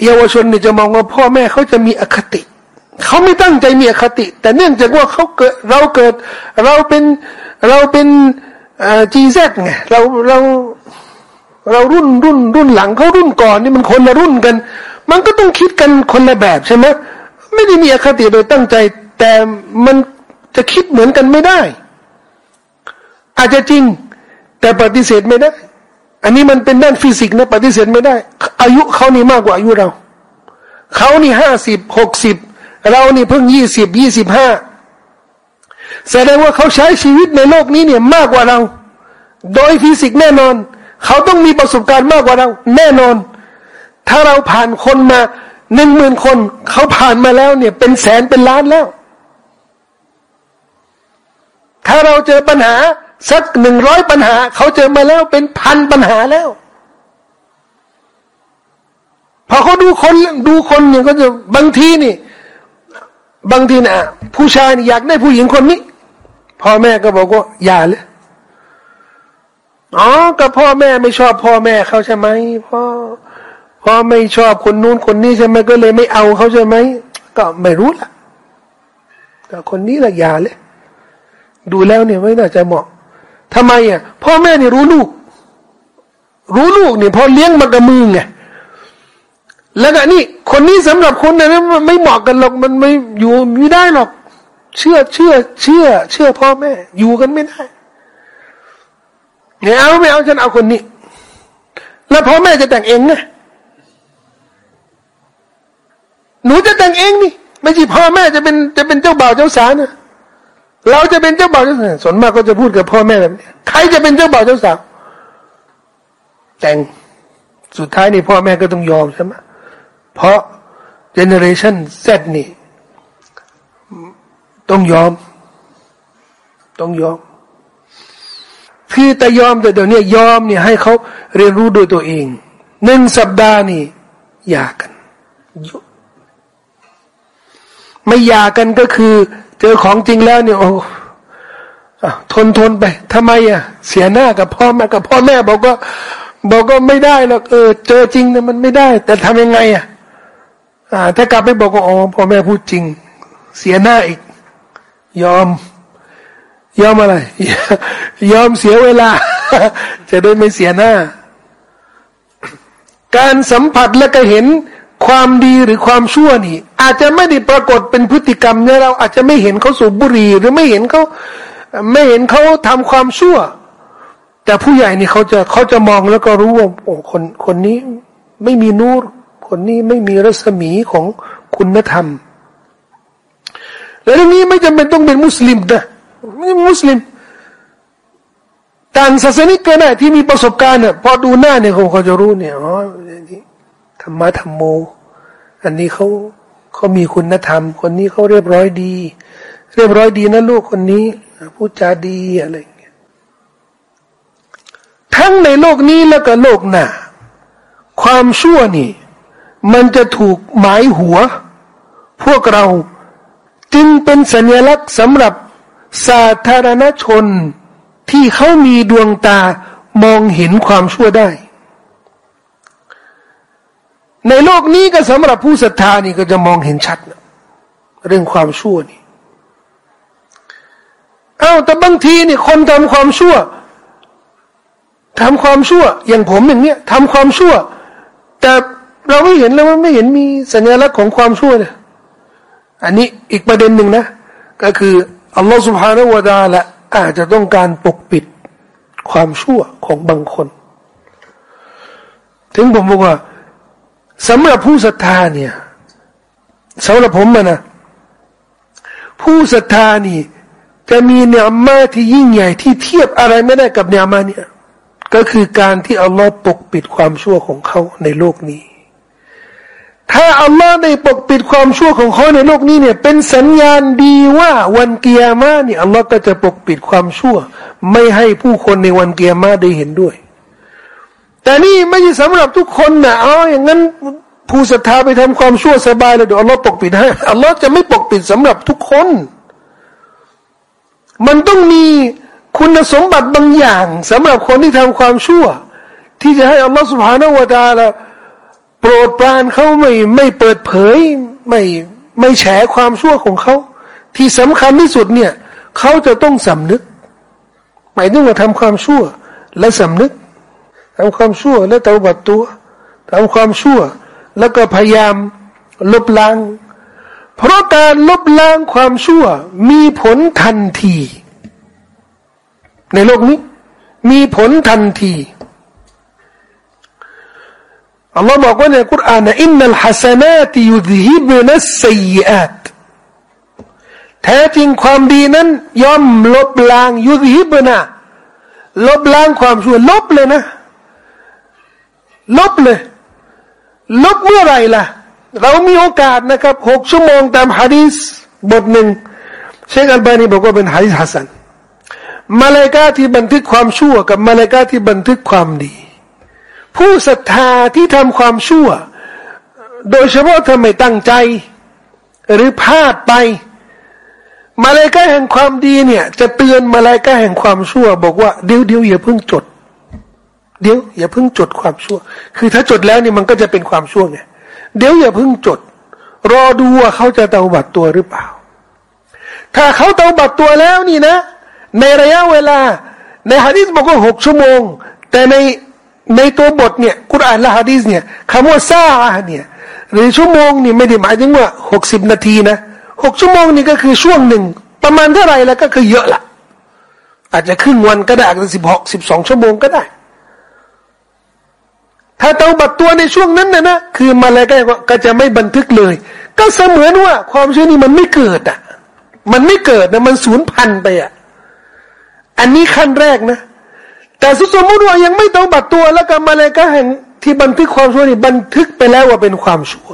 เยาวชนเนี่ยจะมองว่าพ่อแม่เขาจะมีอคติ เขาไม่ตั้งใจมีอคติ แต่เนื่องจากว่าเขาเกิดเราเกิด เราเป็นเราเป็นจีเซไงเราเราเรารุ่นรุ่นรุ่นหลังเขารุ่นก่อนนี่มันคนละรุ่นกัน มันก็ต้องคิดกันคนละแบบใช่ไหม ไม่ได้มีอคติโดยตั้งใจ แต่มันจะคิดเหมือนกันไม่ได้ อาจจะจริง แต่ปฏิเสธไม่ได้ อันนี้มันเป็นด้านฟิสิกส์นะปฏิเสธไม่ได้ อายุเขานี่มากกว่าอายุเราเขานี่ห้าสิบหกสิบเรานี่เพิ่งยี่สิบยี่สิบห้าแสดงว่าเขาใช้ชีวิตในโลกนี้เนี่ยมากกว่าเรา โดยฟิสิกส์แน่นอน เขาต้องมีประสบการณ์มากกว่าเรา แน่นอน ถ้าเราผ่านคนมา หนึ่งหมื่นคนเขาผ่านมาแล้วเนี่ยเป็นแสนเป็นล้านแล้ว ถ้าเราเจอปัญหาสักหนึ่งร้อยปัญหา เขาเจอมาแล้วเป็นพันปัญหาแล้ว พอเขาดูคนดูคนเนี่ยก็จะบางทีนี่ บางทีนะผู้ชายอยากได้ผู้หญิงคนนี้พ่อแม่ก็บอกว่าอย่าเลยอ๋อก็พ่อแม่ไม่ชอบพ่อแม่เขาใช่ไหมพ่อ พ่อไม่ชอบคนนู้นคนนี้ใช่ไหมก็เลยไม่เอาเขาใช่ไหมก็ไม่รู้ละแต่คนนี้ละยาเลย ดูแล้วเนี่ยไม่น่าจะเหมาะทำไมอะพ่อแม่เนี่ยรู้ลูก รู้ลูกเนี่ยพอเลี้ยงมากับมือไงแล้วก็นี่คนนี้สำหรับคนนั้นไม่เหมาะกันหรอกมันไม่อยู่ไม่ได้หรอก เชื่อเชื่อ เชื่อ เชื่อพ่อแม่ อยู่กันไม่ได้เนี่ยเอาไม่เอาฉันเอาคนนี้ แล้วพ่อแม่จะแต่งเองไง หนูจะแต่งเองนี่ไม่ใช่พ่อแม่จะเป็นจะเป็นเจ้าบ่าวเจ้าสาวนะเราจะเป็นเจ้าบ่าวเจ้าสาวส่วนมากก็จะพูดกับพ่อแม่แบบนี้ใครจะเป็นเจ้าบ่าวเจ้าสาวแต่งสุดท้ายนี่พ่อแม่ก็ต้องยอมใช่ไหมเพราะเจเนอเรชันเซนี่ต้องยอม ต้องยอม คือแต่ยอมแต่เดี๋ยวนี้ยอมเนี่ยให้เขาเรียนรู้โดยตัวเองหนึ่งสัปดาห์นี่ยากัน ไม่หย่ากกันก็คือ เจอของจริงแล้วเนี่ยโอ้ทนทนไปทำไมอะ เสียหน้ากับพ่อแม่กับพ่อแม่บอกก็บอกก็ไม่ได้หรอกเออ เจอจริงเนี่ยมันไม่ได้ แต่ทำยังไงอะอ่า ถ้ากลับไปบอกว่าอ๋อพ่อแม่พูดจริง เสียหน้าอีก ยอม ยอมอะไร ยอมเสียเวลา จะได้ไม่เสียหน้า การสัมผัสและก็เห็น ความดีหรือความชั่วนี่ อาจจะไม่ได้ปรากฏเป็นพฤติกรรมเนี่ยเราอาจจะไม่เห็นเขาสูบบุหรี่หรือไม่เห็นเขาไม่เห็นเขาทำความชั่ว แต่ผู้ใหญ่นี่เขาจะเขาจะมองแล้วก็รู้ว่าโอ้คนคนนี้ไม่มีนูรคนนี้ไม่มีรัศมีของคุณธรรม แล้วเรื่องนี้ไม่จำเป็นต้องเป็นมุสลิมนะไม่มุสลิมต่างศาสนิกก็ได้ที่มีประสบการณ์เนี่ยพอดูหน้าเนี่ยเขาเขาจะรู้เนี่ยอ๋อ ธรรมะธรรมโม อันนี้เขาเขามีคุณธรรม คนนี้เขาเรียบร้อยดี เรียบร้อยดีนะลูกคนนี้พูดจาดีอะไรเงี้ยทั้งในโลกนี้แล้วก็โลกหน้าความชั่วนี่ มันจะถูกหมายหัว พวกเราจึงเป็นสัญลักษณ์สำหรับสาธารณชนที่เขามีดวงตามองเห็นความชั่วได้ ในโลกนี้ก็สำหรับผู้ศรัทธานี่ก็จะมองเห็นชัดนะเรื่องความชั่วนี่เอา้าแต่บางทีนี่คนทำความชั่วทำความชั่ว อย่างผมอย่างเนี้ยทำความชั่ว แต่เราไม่เห็นแล้วว่าไม่เห็นมีสัญลักษณ์ของความชั่วเลยอันนี้อีกประเด็นหนึ่งนะ ก็คืออัลลอฮฺสุบฮานาวะดาละอาจจะต้องการปกปิดความชั่วของบางคน ถึงผมบอกว่า สำหรับผู้ศรัทธาเนี่ยสำหรับผมนะผู้ศรัทธานี่ จะมีเนื้อมาที่ยิ่งใหญ่ที่เทียบอะไรไม่ได้กับเนื้อมาเนี่ยก็คือการที่อัลลอฮ์ปกปิดความชั่วของเขาในโลกนี้ ถ้าอัลลอฮ์ได้ปกปิดความชั่วของเขาในโลกนี้เนี่ย เป็นสัญญาณดีว่าวันเกียร์มาเนี่ยอัลลอฮ์ก็จะปกปิดความชั่ว ไม่ให้ผู้คนในวันเกียร์มาได้เห็นด้วย แต่นี่ไม่ใช่สำหรับทุกคนนะอ๋ออย่างนั้นผู้ศรัทธาไปทำความชั่วสบายเลยเดี๋ยวอัลลอฮ์ปกปิดให้อัลลอฮ์จะไม่ปกปิดสำหรับทุกคน มันต้องมีคุณสมบัติบางอย่างสำหรับคนที่ทำความชั่ว ที่จะให้อัลลอฮ์สุบฮานาวะตาละโปรดปรานเขาไม่ไม่เปิดเผยไม่ไม่แฉความชั่วของเขา ที่สำคัญที่สุดเนี่ยเขาจะต้องสำนึก หมายถึงว่าทำความชั่วและสำนึก ทำความชั่วและเตาบัดตัวทำความชั่ว แล้วก็พยายามลบล้าง เพราะการลบล้างความชั่ว มีผลทันที ในโลกนี้ มีผลทันทีอัลลอฮ์บอกว่าในคุรานอินนัลฮัสนาติยุดฮิบนัสซีอาตแท้จริงความดีนั้น ย่อมลบล้างยุดฮิบนะลบล้างความชั่วลบเลยนะ ลบเลย ลบเมื่อไรล่ะ เรามีโอกาสนะครับหกชั่วโมงตามฮะดีสบทหนึ่งเชคอัลบานีบอกว่าเป็นฮะดีสฮัสซันมาเลกาที่บันทึกความชั่ว กับมาเลกาที่บันทึกความดี ผู้ศรัทธาที่ทำความชั่ว โดยเฉพาะถ้าไม่ตั้งใจ หรือพลาดไป มาเลกาแห่งความดีเนี่ย จะเตือนมาเลกาแห่งความชั่ว บอกว่าเดี๋ยวเดี๋ยวอย่าเพิ่งจด เดี๋ยวอย่าเพิ่งจดความชั่ว คือถ้าจดแล้วนี่มันก็จะเป็นความชั่วไงเดี๋ยวอย่าเพิ่งจด รอดูว่าเขาจะเตาบัตตัวหรือเปล่า ถ้าเขาเตาบัตตัวแล้วนี่นะ ในระยะเวลา ในฮะดิษบอกว่าหกชั่วโมง แต่ในในตัวบทเนี่ยกุรอานและฮะดีษเนี่ยคำว่าซาอะเนี่ยหรือชั่วโมงนี่ไม่ได้หมายถึงว่าหกสิบนาทีนะหกชั่วโมงนี่ก็คือช่วงหนึ่ง ประมาณเท่าไหร่แล้วก็คือเยอะละอาจจะครึ่งวันก็ได้อาจจะสิบหกสิบสองชั่วโมงก็ได้ ถ้าเตาบัตรตัวในช่วงนั้นนะนะคือมาแล้วก็จะไม่บันทึกเลย ก็เสมือนว่าความเชื่อนี่มันไม่เกิดอะ มันไม่เกิดนะมันสูญพันธุ์ไปอะ อันนี้ขั้นแรกนะ แต่สมมติว่ายังไม่เต้องบัดตัวแล้วกันมาเลยก็เห็นที่บันทึกความชั่วนี่บันทึกไปแล้วว่าเป็นความชั่ว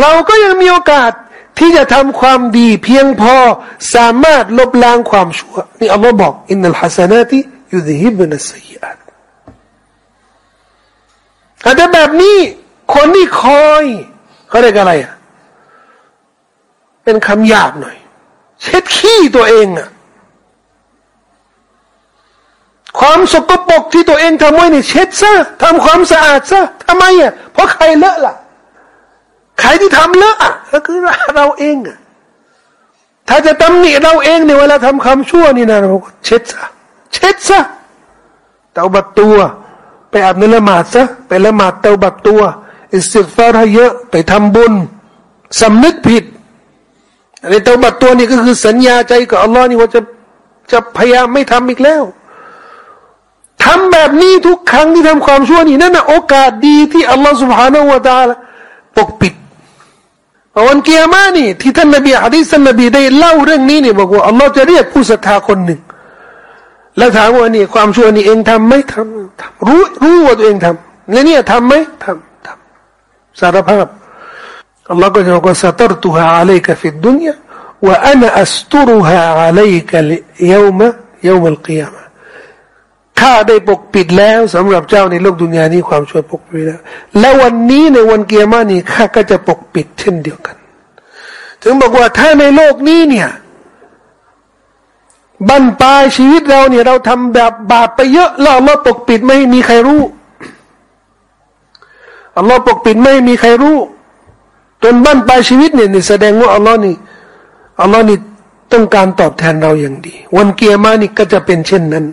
เราก็ยังมีโอกาสที่จะทำความดีเพียงพอสามารถลบล้างความชั่วนี่อัลลอฮ์บอกอินนัลฮัสานาติยุดฮิบนัสซีอัต แต่แบบนี้คนที่คอยเขาเรียกอะไรอะเป็นคำหยาบหน่อย เช็ดขี้ตัวเองอะความสกปรกที่ตัวเองทำไว้เนี่ยเช็ดซะทำความสะอาดซะทำไมอะเพราะใครเลอะล่ะใครที่ทำเลอะอะก็คือเราเองอะถ้าจะตำหนิเราเองเนี่ยเวลาทำคำชั่วนี่นะเราเช็ดซะเช็ดซะเตาบัดตัว ไปอาบน้ำละหมาดซะไปละหมาดเตาบัดตัวอิสติฟารให้เยอะไปทำบุญสำนึกผิดอันเตาบัดตัวนี่ก็คือสัญญาใจกับอัลลอฮ์นี่ว่าจะจะพยายามไม่ทำอีกแล้วทำแบบนี้ทุกครั้งที่ทำความชั่วนี่นั่นนะโอกาสดีที่อัลลอฮฺสุบฮานาวะตาปกปิดวันเกียร์มานี่ที่ท่านนบีฮะดีษท่านนบีได้เล่าเรื่องนี้นี่บอกว่าอัลลอฮฺจะเรียกผู้ศรัทธาคนหนึ่ง แล้วถามว่านี่ความชั่วนี่เองทำไหมทำรู้รู้ว่าตัวเองทำแล้วเนี่ยทำไหมทำทำสารภาพอัลลอฮฺก็จะบอกว่าสตรตุฮะอัลัยกฟิดดุนยาว่าอันอัสตุรุฮะอัลัยกยามะยามัลกิยามะข้าได้ปกปิดแล้วสำหรับเจ้าในโลกดุนยานี้ความชั่วปกปิดแล้ว และวันนี้ในวันเกียร์มานี่ข้าก็จะปกปิดเช่นเดียวกัน ถึงบอกว่าถ้าในโลกนี้เนี่ย บั้นปลายชีวิตเราเนี่ยเราทำแบบบาปไปเยอะแล้วอัลลอฮ์ปกปิดไม่มีใครรู้อัลลอฮ์ปกปิดไม่มีใครรู้ จนบั้นปลายชีวิตเนี่ยแสดงว่าอัลลอฮ์นี่อัลลอฮ์นี่ต้องการตอบแทนเราอย่างดี วันเกียร์มานี่ก็จะเป็นเช่นนั้น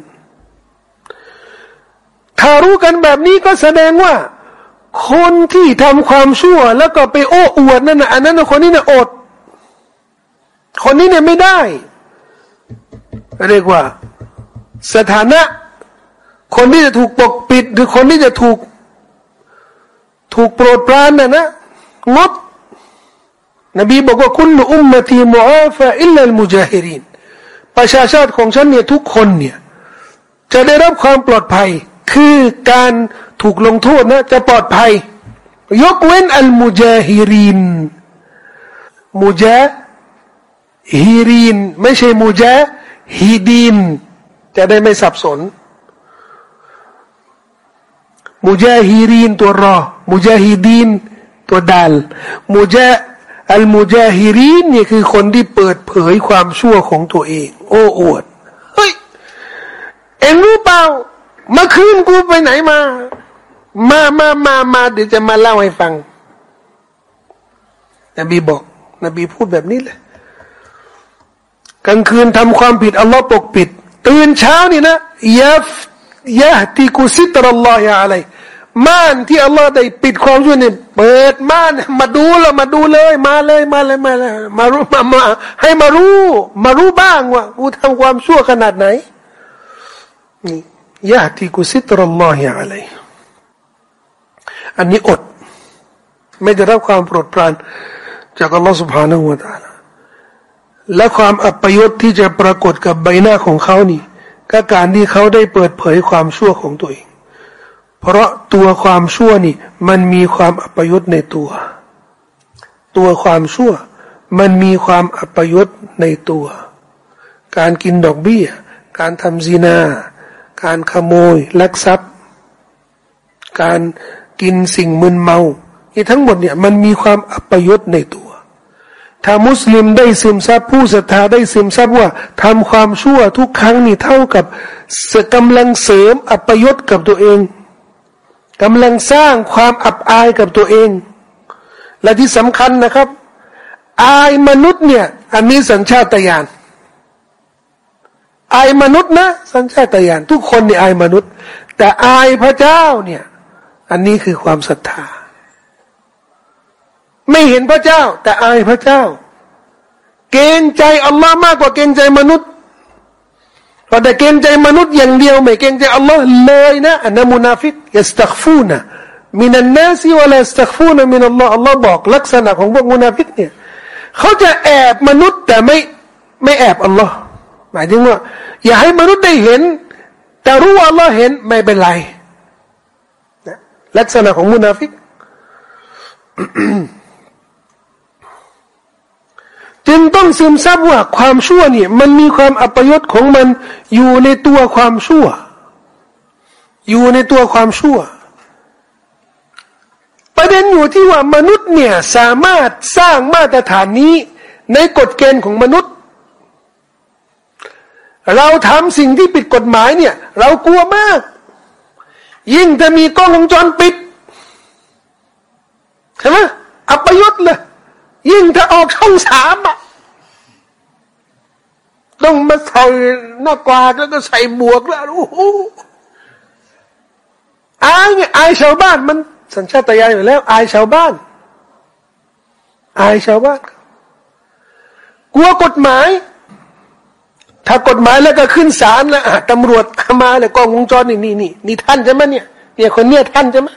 ถ้ารู้กันแบบนี้ก็แสดงว่า คนที่ทำความชั่ว แล้วก็ไปโอ้อวดนั่นนะอันนั้นคนนี้เนี่ยอด คนนี้เนี่ยไม่ได้ เรียกว่า สถานะ คนที่จะถูกปกปิด หรือคนที่จะถูก ถูกโปรดปรานน่ะนะงดนบีบอกว่าคุณอุมมตีมุอาฟะอิลลัลมุจาฮิรินประชาชาติของฉันเนี่ยทุกคนเนี่ยจะได้รับความปลอดภัย คือการถูกลงโทษนะจะปลอดภัย ยกเว้นอัลมุจาฮิรินมุจาฮิรินไม่ใช่มุจา ฮิดินจะได้ไม่สับสน มุจาฮิรินตัวรอ มุจาฮิดีนตัวดาลมุจาอัลมุจาฮิรินนี่คือคนที่เปิดเผยความชั่วของตัวเอง โอ้อวดเฮ้ยเอ็งรู้เปล่าเมื่อคืนกูไปไหนมา มามามามาเดี๋ยวจะมาเล่าให้ฟัง นบีบอก นบีพูดแบบนี้เลย กลางคืนทำความผิดอัลลอฮ์ปกปิด ตื่นเช้านี่นะยะยะที่กุสิตรอัลลอฮ์ยาอะไรม่านที่อัลลอฮ์ได้ปิดความชั่วนี่เปิดม่านมาดูแล้วมาดูเลย มาเลยมาเลยมาเลยมารู้มามาให้มารู้ มารู้บ้างว่ากูทำความชั่วขนาดไหนนี่ยะที่กุสิตรอัลลอฮิอะลัยอันนี้อด ไม่ได้รับความโปรดปรานจากอัลลอฮฺ سبحانه และ تعالى และความอัปยศที่จะปรากฏกับใบหน้าของเขานี่ก็การที่เขาได้เปิดเผยความชั่วของตัวเอง เพราะตัวความชั่วนี่ มันมีความอัปยศในตัว ตัวความชั่ว มันมีความอัปยศในตัว การกินดอกเบี้ย การทำซีนา การขโมย ลักทรัพย์ การกินสิ่งมึนเมา นี่ทั้งหมดเนี่ยมันมีความอัปยศในตัว ถ้ามุสลิมได้ซึมซับผู้ศรัทธาได้ซึมซับว่าทำความชั่วทุกครั้งนี่เท่ากับกำลังเสริมอัปยศกับตัวเองกำลังสร้างความอับอายกับตัวเอง และที่สำคัญนะครับ อายมนุษย์เนี่ย อันนี้สัญชาตญาณอายมนุษย์นะ สัญชาตญาณทุกคนนี่อายมนุษย์ แต่อายพระเจ้าเนี่ย อันนี้คือความศรัทธา ไม่เห็นพระเจ้า แต่อายพระเจ้า เกรงใจอัลลอฮ์มากกว่าเกรงใจมนุษย์พอแต่เกรงใจมนุษย์อย่างเดียวไม่เกรงใจอัลลอฮ์เลยนะอันนั้นมุนาฟิกيستخفون من الناس ولا يستخفون من الله อัลลอฮ์บอกลักษณะของพวกมุนาฟิกเนี่ยเขาจะแอบมนุษย์แต่ไม่ไม่แอบอัลลอฮ์หมายถึงว่า อย่าให้มนุษย์ได้เห็น แต่รู้ว่าอัลลอฮ์เห็นไม่เป็นไรลักษณะของมุนาฟิก จึงต้องซึมซับว่าความชั่วเนี่ยมันมีความอัปยศของมันอยู่ในตัวความชั่ว อยู่ในตัวความชั่ว ประเด็นอยู่ที่ว่ามนุษย์เนี่ยสามารถสร้างมาตรฐานนี้ในกฎเกณฑ์ของมนุษย์ เราทำสิ่งที่ผิดกฎหมายเนี่ย เรากลัวมาก ยิ่งจะมีกล้องวงจรปิดใช่ไหมอัปยศเลย ยิ่งถ้าออกช่องสามอะต้องมาใส่หน้ากวาดแล้วก็ใส่บวกแล้วโอ้โหอายไงอายชาวบ้านมันสัญชาตญาณอยู่แล้ว อายชาวบ้าน อายชาวบ้าน กลัวกฎหมาย ถ้ากฎหมายแล้วก็ขึ้นศาลแล้วตำรวจมาเลยกองวงจรนี่นี่นี่นี่ท่านใช่ไหมเนี่ย เนี่ยคนเนี้ยท่านใช่ไหม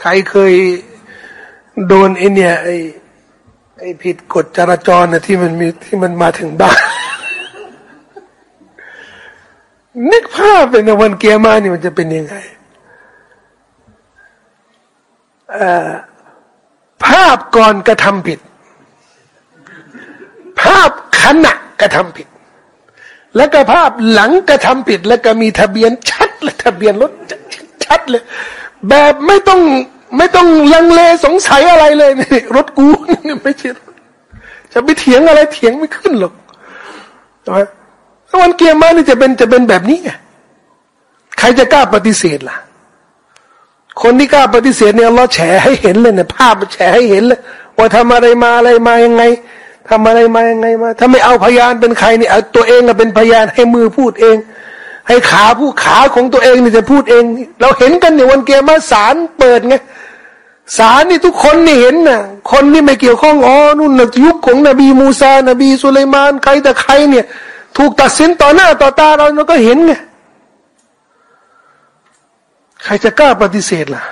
ใครเคย โดนไอเนี่ยไอไอผิดกฎจราจรนะที่มันมีที่มันมาถึงบ้านนึกภาพเป็นวันเกียร์มานี่มันจะเป็นยังไงภาพก่อนกระทำผิด ภาพขณะกระทำผิด แล้วก็ภาพหลังกระทำผิด แล้วก็มีทะเบียนชัดเลยทะเบียนรถชัดเลย แบบไม่ต้อง ไม่ต้องลังเลสงสัยอะไรเลยนี่รถกูนี่ไม่ใช่จะไปเถียงอะไรเถียงไม่ขึ้นหรอกใช่ไหมวันเกียร์มานี่จะเป็นจะเป็นแบบนี้ไงใครจะกล้าปฏิเสธล่ะ คนที่กล้าปฏิเสธเนี่ยเราแฉให้เห็นเลยเนี่ยภาพแฉให้เห็นเลยว่าทำอะไรมาอะไรมายังไงทำอะไรมายังไงมา ถ้าไม่เอาพยานเป็นใครนี่เอาตัวเองเป็นพยานให้มือพูดเอง ให้ขาผู้ขาของตัวเองนี่จะพูดเอง เราเห็นกันเนี่ยวันเกียร์มาสารเปิดไง สารนี่ทุกคนนี่เห็นนะคนนี่ไม่เกี่ยวข้องอ๋อนู่นนะยุคของนบีมูซา นบีสุลัยมาน ใครแต่ใครเนี่ย ถูกตัดสินต่อหน้าต่อตาเราเราก็เห็นไงใครจะกล้าปฏิเสธล่ะ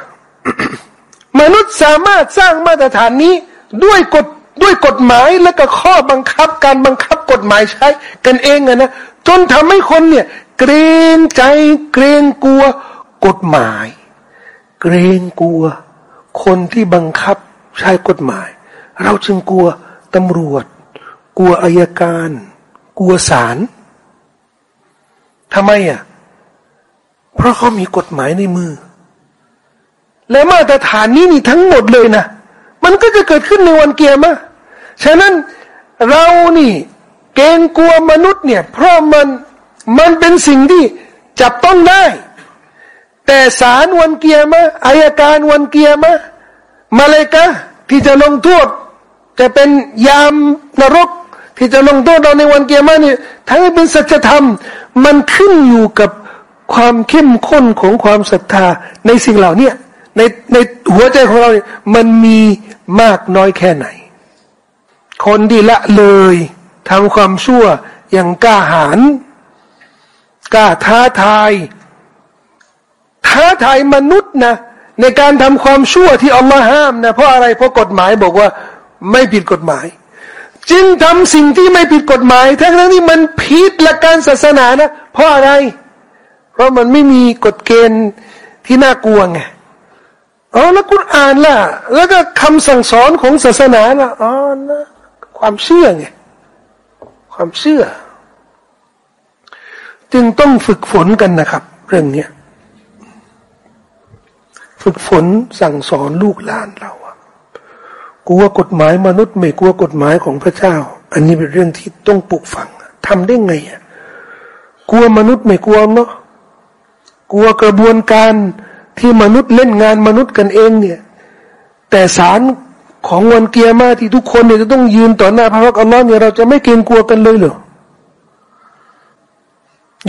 มนุษย์สามารถสร้างมาตรฐานนี้ด้วยกฎด้วยกฎหมายและก็ข้อบังคับการบังคับกฎหมายใช้กันเองนะจนทำให้คนเนี่ย เกรงใจเกรงกลัว กฎหมาย เกรงกลัว คนที่บังคับใช้กฎหมาย เราจึงกลัวตำรวจ กลัวอายการ กลัวศาลทำไมอะ เพราะเขามีกฎหมายในมือ และมาตรฐานนี้นี่ทั้งหมดเลยนะ มันก็จะเกิดขึ้นในวันเกียร์มาฉะนั้นเรานี่ เกรงกลัวมนุษย์เนี่ย เพราะมันมันเป็นสิ่งที่จับต้องได้ แต่ศาลวันเกียร์มะอายการวันเกียร์มะมาเลยกะที่จะลงโทษจะเป็นยามนรก ที่จะลงโทษเราในวันเกียร์มะนี่ทั้งเป็นสัจธรรม มันขึ้นอยู่กับความเข้มข้นของความศรัทธาในสิ่งเหล่านี้ในในหัวใจของเราเนี่ยมันมีมากน้อยแค่ไหน คนที่ละเลยทำความชั่วอย่างกล้าหาญกล้าท้าทาย ท้าทายมนุษย์นะในการทำความชั่วที่อัลลอฮ์ห้ามนะเพราะอะไรเพราะกฎหมายบอกว่าไม่ผิดกฎหมาย จึงทำสิ่งที่ไม่ผิดกฎหมาย ทั้งนั้นที่มันผิดหลักการศาสนานะเพราะอะไร เพราะมันไม่มีกฎเกณฑ์ที่น่ากลัวไงอ๋อแล้วกุณอ่านล่ะ แล้วก็คำสั่งสอนของศาสนาล่ะอ๋อนะความเชื่อไงความเชื่อ จึงต้องฝึกฝนกันนะครับ เรื่องเนี้ย ฝึกฝนสั่งสอนลูกหลานเราอะกลัวกฎหมายมนุษย์ไม่กลัวกฎหมายของพระเจ้า อันนี้เป็นเรื่องที่ต้องปลูกฝังทำได้ไงอะกลัวมนุษย์ไม่กลัวเนาะกลัวกระบวนการที่มนุษย์เล่นงานมนุษย์กันเองเนี่ย แต่สารของวันเกียร์มาที่ทุกคนเนี่ยจะต้องยืนต่อหน้าพระพักอัลลอฮ์เนี่ยเราจะไม่เกรงกลัวกันเลยเหรอ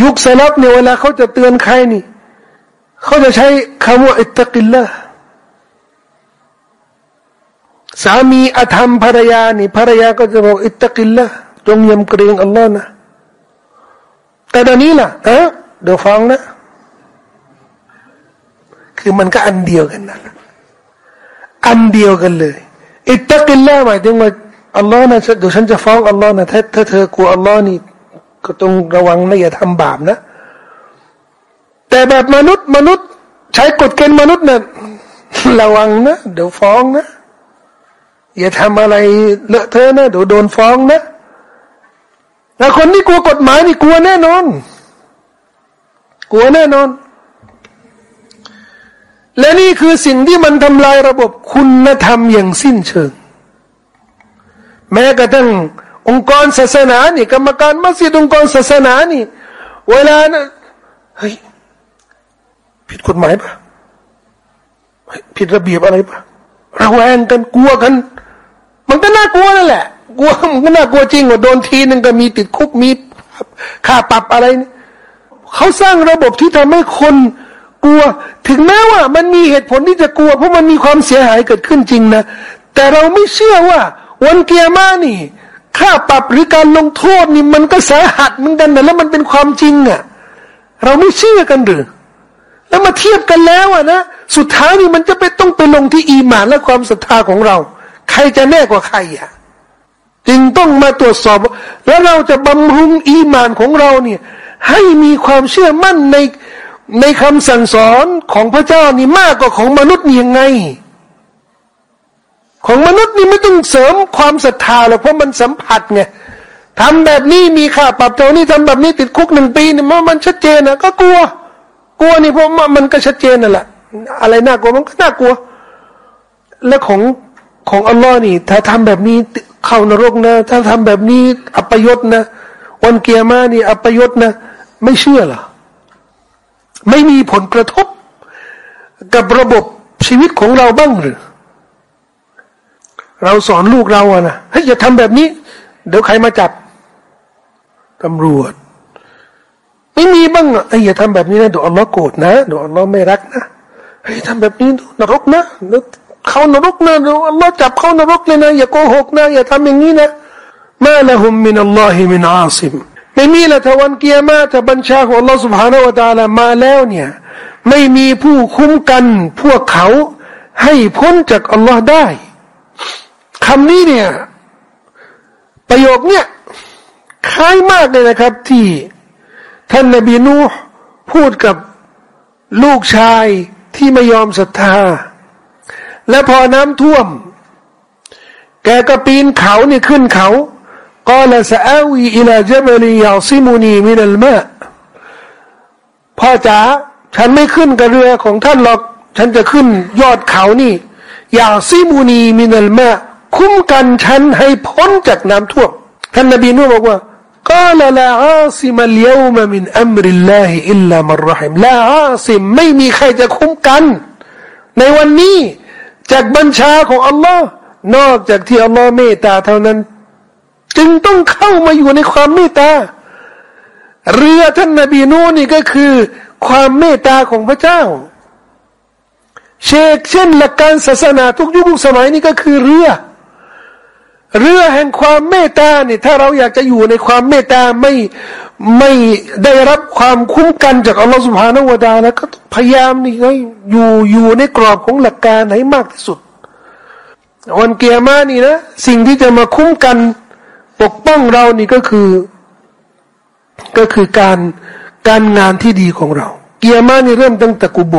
ยุคสลับเนี่ยเวลาเขาจะเตือนใครนี่ เขาจะใช้คำว่าอิตกิลละสามีอธรรมภรรยานี่ภรรยาก็จะบอกอิตกิลละจงยำเกรงอัลลอฮ์นะแต่ตอนนี้ล่ะเออเดี๋ยวฟังนะ คือมันก็อันเดียวกันนะอันเดียวกันเลย อิตกิลละหมายถึงว่าอัลลอฮ์นะเดี๋ยวฉันจะฟ้องอัลลอฮ์นะถ้าถ้าเธอกลัวอัลลอฮ์นี่ก็ต้องระวังนะอย่าทำบาปนะ แต่แบบมนุษย์มนุษย์ ใช้กฎเกณฑ์มนุษย์นะ่ะระวังนะเดี๋ยวฟ้องนะ อย่าทำอะไรเลอะเทอะนะเดี๋ยวโดนฟ้องนะแล้วคนที่กลัวกฎหมายนี่กลัวแน่นอน กลัวแน่นอน และนี่คือสิ่งที่มันทำลายระบบคุณธรรมอย่างสิ้นเชิง แม้กระทั่งองค์กรศาสนานี่ กรรมการมัสยิดองค์กรศาสนานี่ เวลานะเฮ้ย ผิดกฎหมายปะผิดระเบียบอะไรปะระแวงกันกลัวกัน มันก็น่ากลัวนั่นแหละกลัวมันก็น่ากลัวจริงว่าโดนทีนึงก็มีติดคุกมีค่าปรับอะไรนี่เขาสร้างระบบที่ทำให้คนกลัว ถึงแม้ว่ามันมีเหตุผลที่จะกลัว เพราะมันมีความเสียหายเกิดขึ้นจริงนะ แต่เราไม่เชื่อว่า วันเกียร์มานี่ค่าปรับหรือการลงโทษนี่มันก็สาหัสเหมือนกันนะแล้วมันเป็นความจริงอะ่ะ เราไม่เชื่อกันหรือ แล้วมาเทียบกันแล้วอะนะสุดท้ายนี่มันจะไปต้องไปลงที่อีหมานและความศรัทธาของเรา ใครจะแน่กว่าใครอะจึงต้องมาตรวจสอบ แล้วเราจะบำรุงอีหมานของเราเนี่ย ให้มีความเชื่อมั่นในในคำสั่งสอนของพระเจ้านี่มากกว่าของมนุษย์นี่ยังไง ของมนุษย์นี่ไม่ต้องเสริมความศรัทธาหรอกเพราะมันสัมผัสไงทำแบบนี้มีค่าปรับเท่านี้ทำแบบนี้ติดคุกหนึ่งปีเนี่ยมันชัดเจนนะก็กลัว กลัวนี่เพราะมันก็ชัดเจนนั่นแหละอะไรน่ากลัวมันก็น่ากลัว และของของอัลลอฮ์นี่ ถ้าทำแบบนี้เข้านรกนะ ถ้าทำแบบนี้ อัปยศนะ วันเกียร์มานี่ อัปยศนะ ไม่เชื่อหรอไม่มีผลกระทบ กับระบบชีวิตของเราบ้างหรือ เราสอนลูกเราอะนะเฮ้ยอย่าทำแบบนี้ เดี๋ยวใครมาจับตำรวจ ไม่มีบ้างอ่ะไอ้อย่าทำแบบนี้นะเดี๋ยวอัลลอฮ์โกรธนะเดี๋ยวอัลลอฮ์ไม่รักนะเฮ้ยทำแบบนี้นรกนะเขานรกนะเดี๋ยวอัลลอฮ์จับเขานรกเลยนะอย่าโกหกนะอย่าทำอย่างนี้นะมาละหุมมินัลลอฮิมินอาซิมไม่มีละทวันเกียร์มาถ้าบัญชาของอัลลอฮ์ سبحانه และ تعالى มาแล้วเนี่ย ไม่มีผู้คุ้มกันพวกเขาให้พ้นจากอัลลอฮ์ได้คำนี้เนี่ย ประโยคเนี่ยคล้ายมากเลยนะครับ ที่ ท่านนบีนูห์พูดกับลูกชายที่ไม่ยอมศรัทธา และพอน้ำท่วม แกก็ปีนเขานี่ขึ้นเขากล่าวสอาวีอิลาเจบลียาซิมุนีมินัลมาพ่อจ๋าฉันไม่ขึ้นกับเรือของท่านหรอก ฉันจะขึ้นยอดเขานี่ยาซิมุนีมินัลมาคุ้มกันฉันให้พ้นจากน้ำท่วมท่านนบีนูบอกว่า قال لا عاصم اليوم من أمر الله إلا من رحم لا عاصم ไม่มีใครจะคุ้มกัน ในวันนี้จากบัญชาของอัลลอฮ์นอกจากที่อัลลอฮ์เมตตาเท่านั้นจึงต้องเข้ามาอยู่ในความเมตตา เรือท่านนบีนูนี่ก็คือ ความเมตตาของพระเจ้า เชกเช่นหลักการศาสนาทุกยุคทุกสมัยนี่ก็คือเรือ เรือแห่งความเมตตาเนี่ยถ้าเราอยากจะอยู่ในความเมตตาไม่ไม่ได้รับความคุ้มกันจากอัลลอฮฺสุบฮานาวดาแล้วก็พยายามนี่ให้อยู่อยู่ในกรอบของหลักการให้มากที่สุด วันเกียร์มานี่นะสิ่งที่จะมาคุ้มกันปกป้องเรานี่ก็คือ ก็คือการการงานที่ดีของเรา เกียร์มานี่เริ่มตั้งแต่กุโบ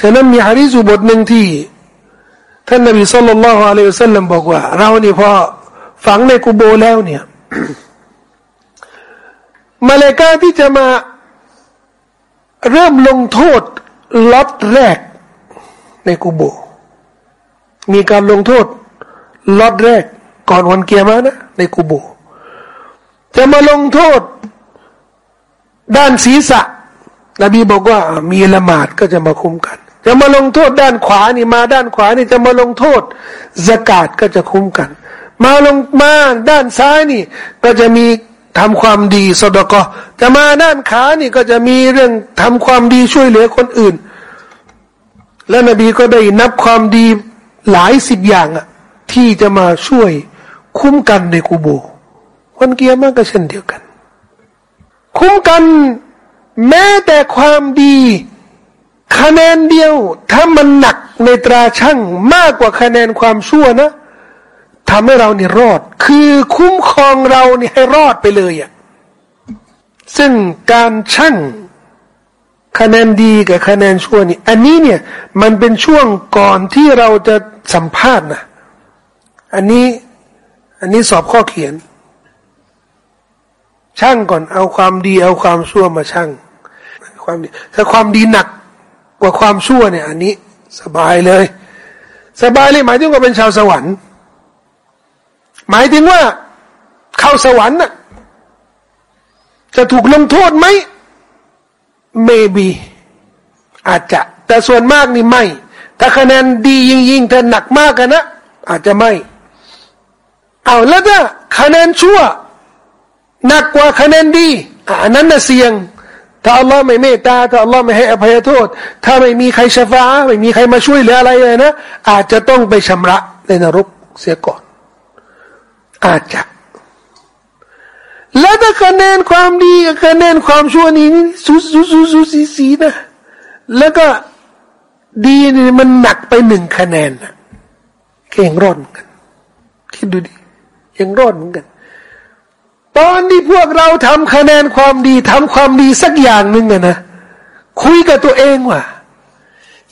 ฉะนั้นมีฮะดีสุบทหนึ่งที่ ท่านนบีสุลต่านละฮ์อะลัยฮิสัลลัมบอกว่า เรานี่พอฝังในกุโบแล้วเนี่ยมาเลกาที่จะมาเริ่มลงโทษล็อตแรกในกุโบ มีการลงโทษล็อตแรก ก่อนวันเกียร์มานะ ในกูโบ จะมาลงโทษ ด้านศีรษะ นบีบอกว่ามีละหมาดก็จะมาคุ้มกัน จะมาลงโทษด้านขวานี่มาด้านขวานี่จะมาลงโทษสกาดก็จะคุ้มกัน มาลงมาด้านซ้ายนี่ ก็จะมีทำความดีสดกจะมาด้านขานี่ก็จะมีเรื่องทำความดีช่วยเหลือคนอื่น และนบีก็ได้นับความดีหลายสิบอย่างอะที่จะมาช่วยคุ้มกันในกูโบวันเกียร์มาก็เช่นเดียวกัน คุ้มกัน แม้แต่ความดี คะแนนเดียว ถ้ามันหนักในตราช่างมากกว่าคะแนนความชั่วนะทำให้เราเนี่ยรอด คือคุ้มครองเราเนี่ยให้รอดไปเลยอะ่ะซึ่งการช่างคะแนนดีกับคะแนนชั่วนี่ อันนี้เนี่ยมันเป็นช่วงก่อนที่เราจะสัมภาษณ์นะ อันนี้อันนี้สอบข้อเขียน ช่างก่อนเอาความดีเอาความชั่วมาช่างความดีถ้าความดีหนัก กว่าความชั่วเนี่ย อันนี้ สบายเลย สบายเลยหมายถึงว่าเป็นชาวสวรรค์ หมายถึงว่า เข้าสวรรค์น่ะจะถูกลงโทษไหม maybe อาจจะ แต่ส่วนมากนี่ไม่ ถ้าคะแนนดียิ่งยิ่งถ้าหนักมากกันนะอาจจะไม่เอาแล้วถ้าคะแนนชั่ว หนักกว่าคะแนนดีอันนั้นน่ะเสี่ยง ถ้าอัลลอฮ์ไม่เมตตาถ้าอัลลอฮ์ไม่ให้อภัยโทษ ถ้าไม่มีใครชฟ้าไม่มีใครมาช่วยเหลืออะไรเลยนะ อาจจะต้องไปชำระในนรกเสียก่อน อาจจะ แล้วถ้าคะแนนความดีกับคะแนนความชั่วนี้สูสูสูสูสีสีนะ แล้วก็ดีนี่มันหนักไปหนึ่งคะแนนนะเก่งรอดเหมือนกันคิดดูดิยังรอดเหมือนกัน ตอนที่พวกเราทำคะแนนความดีทำความดีสักอย่างหนึ่งอะนะ คุยกับตัวเองว่า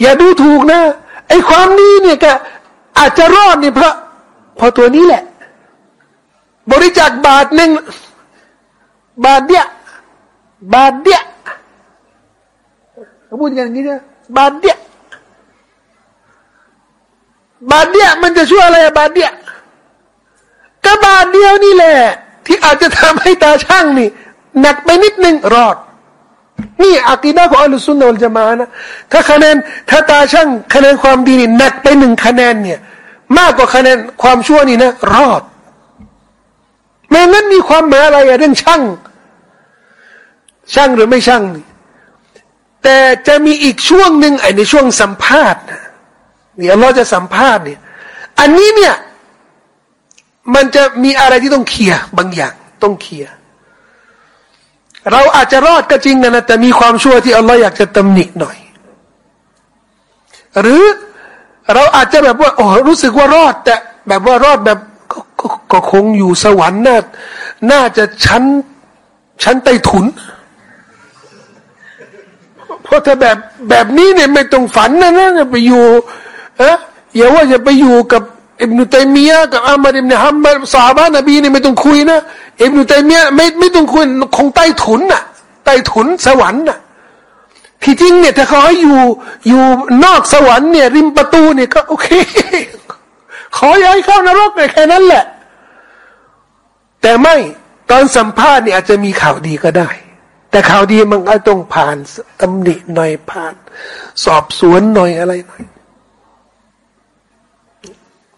อย่าดูถูกนะไอ้ความดีเนี่ยก็อาจจะรอดนี่เพราะเพราะตัวนี้แหละ บริจาคบาทหนึ่งบาทเดียบาทเดียเขาพูดอย่างนี้นะบาทเดียบาทเดียมันจะช่วยอะไรบาทเดียก็บาทเดียวนี่แหละ ที่อาจจะทำให้ตาช่างนี่ หนักไปนิดนึงรอด นี่อากีดาของอัลลอฮฺสุนนะจะมานะถ้าคะแนนถ้าตาช่างคะแนนความดีนี่หนักไปหนึ่งคะแนนเนี่ย มากกว่าคะแนนความชั่วนี่นะ รอดไม่งั้นมีความหมายอะไรอะเรื่องช่าง ช่างหรือไม่ช่างนี่แต่จะมีอีกช่วงหนึ่งไอ้ในช่วงสัมภาษณ์เนี่ยเราจะสัมภาษณ์เนี่ย อันนี้เนี่ย มันจะมีอะไรที่ต้องเคลียร์บางอย่างต้องเคลียร์เราอาจจะรอดก็จริงนะแต่มีความชั่วที่อัลลอฮ์อยากจะตำหนิหน่อย หรือเราอาจจะแบบว่าโอ้รู้สึกว่ารอด แต่แบบว่ารอดแบบก็ก็คงอยู่สวรรค์น่าน่าจะชั้นชั้นใต้ถุน เพราะถ้าแบบแบบนี้เนี่ยไม่ต้องฝันนะนะจะไปอยู่เอะอย่าว่าจะไปอยู่กับ อิบนุตัยมียะกับอามัดอิบนุฮัมมัดสาบานบีเนี่ยไม่ต้องคุยนะอิบนุตัยมียะไม่ไม่ต้องคุยคงใต้ถุนน่ะใต้ถุนสวรรค์น่ะที่จริงเนี่ยถ้าเขาให้อยู่อยู่นอกสวรรค์เนี่ย ริมประตูเนี่ยก็โอเค ขอย้ายเข้านรกเลยแค่นั้นแหละ แต่ไม่ตอนสัมภาษณ์เนี่ยอาจจะมีข่าวดีก็ได้ แต่ข่าวดีมันก็ต้องผ่านตำหนิหน่อยผ่าน สอบสวนหน่อยอะไรหน่อย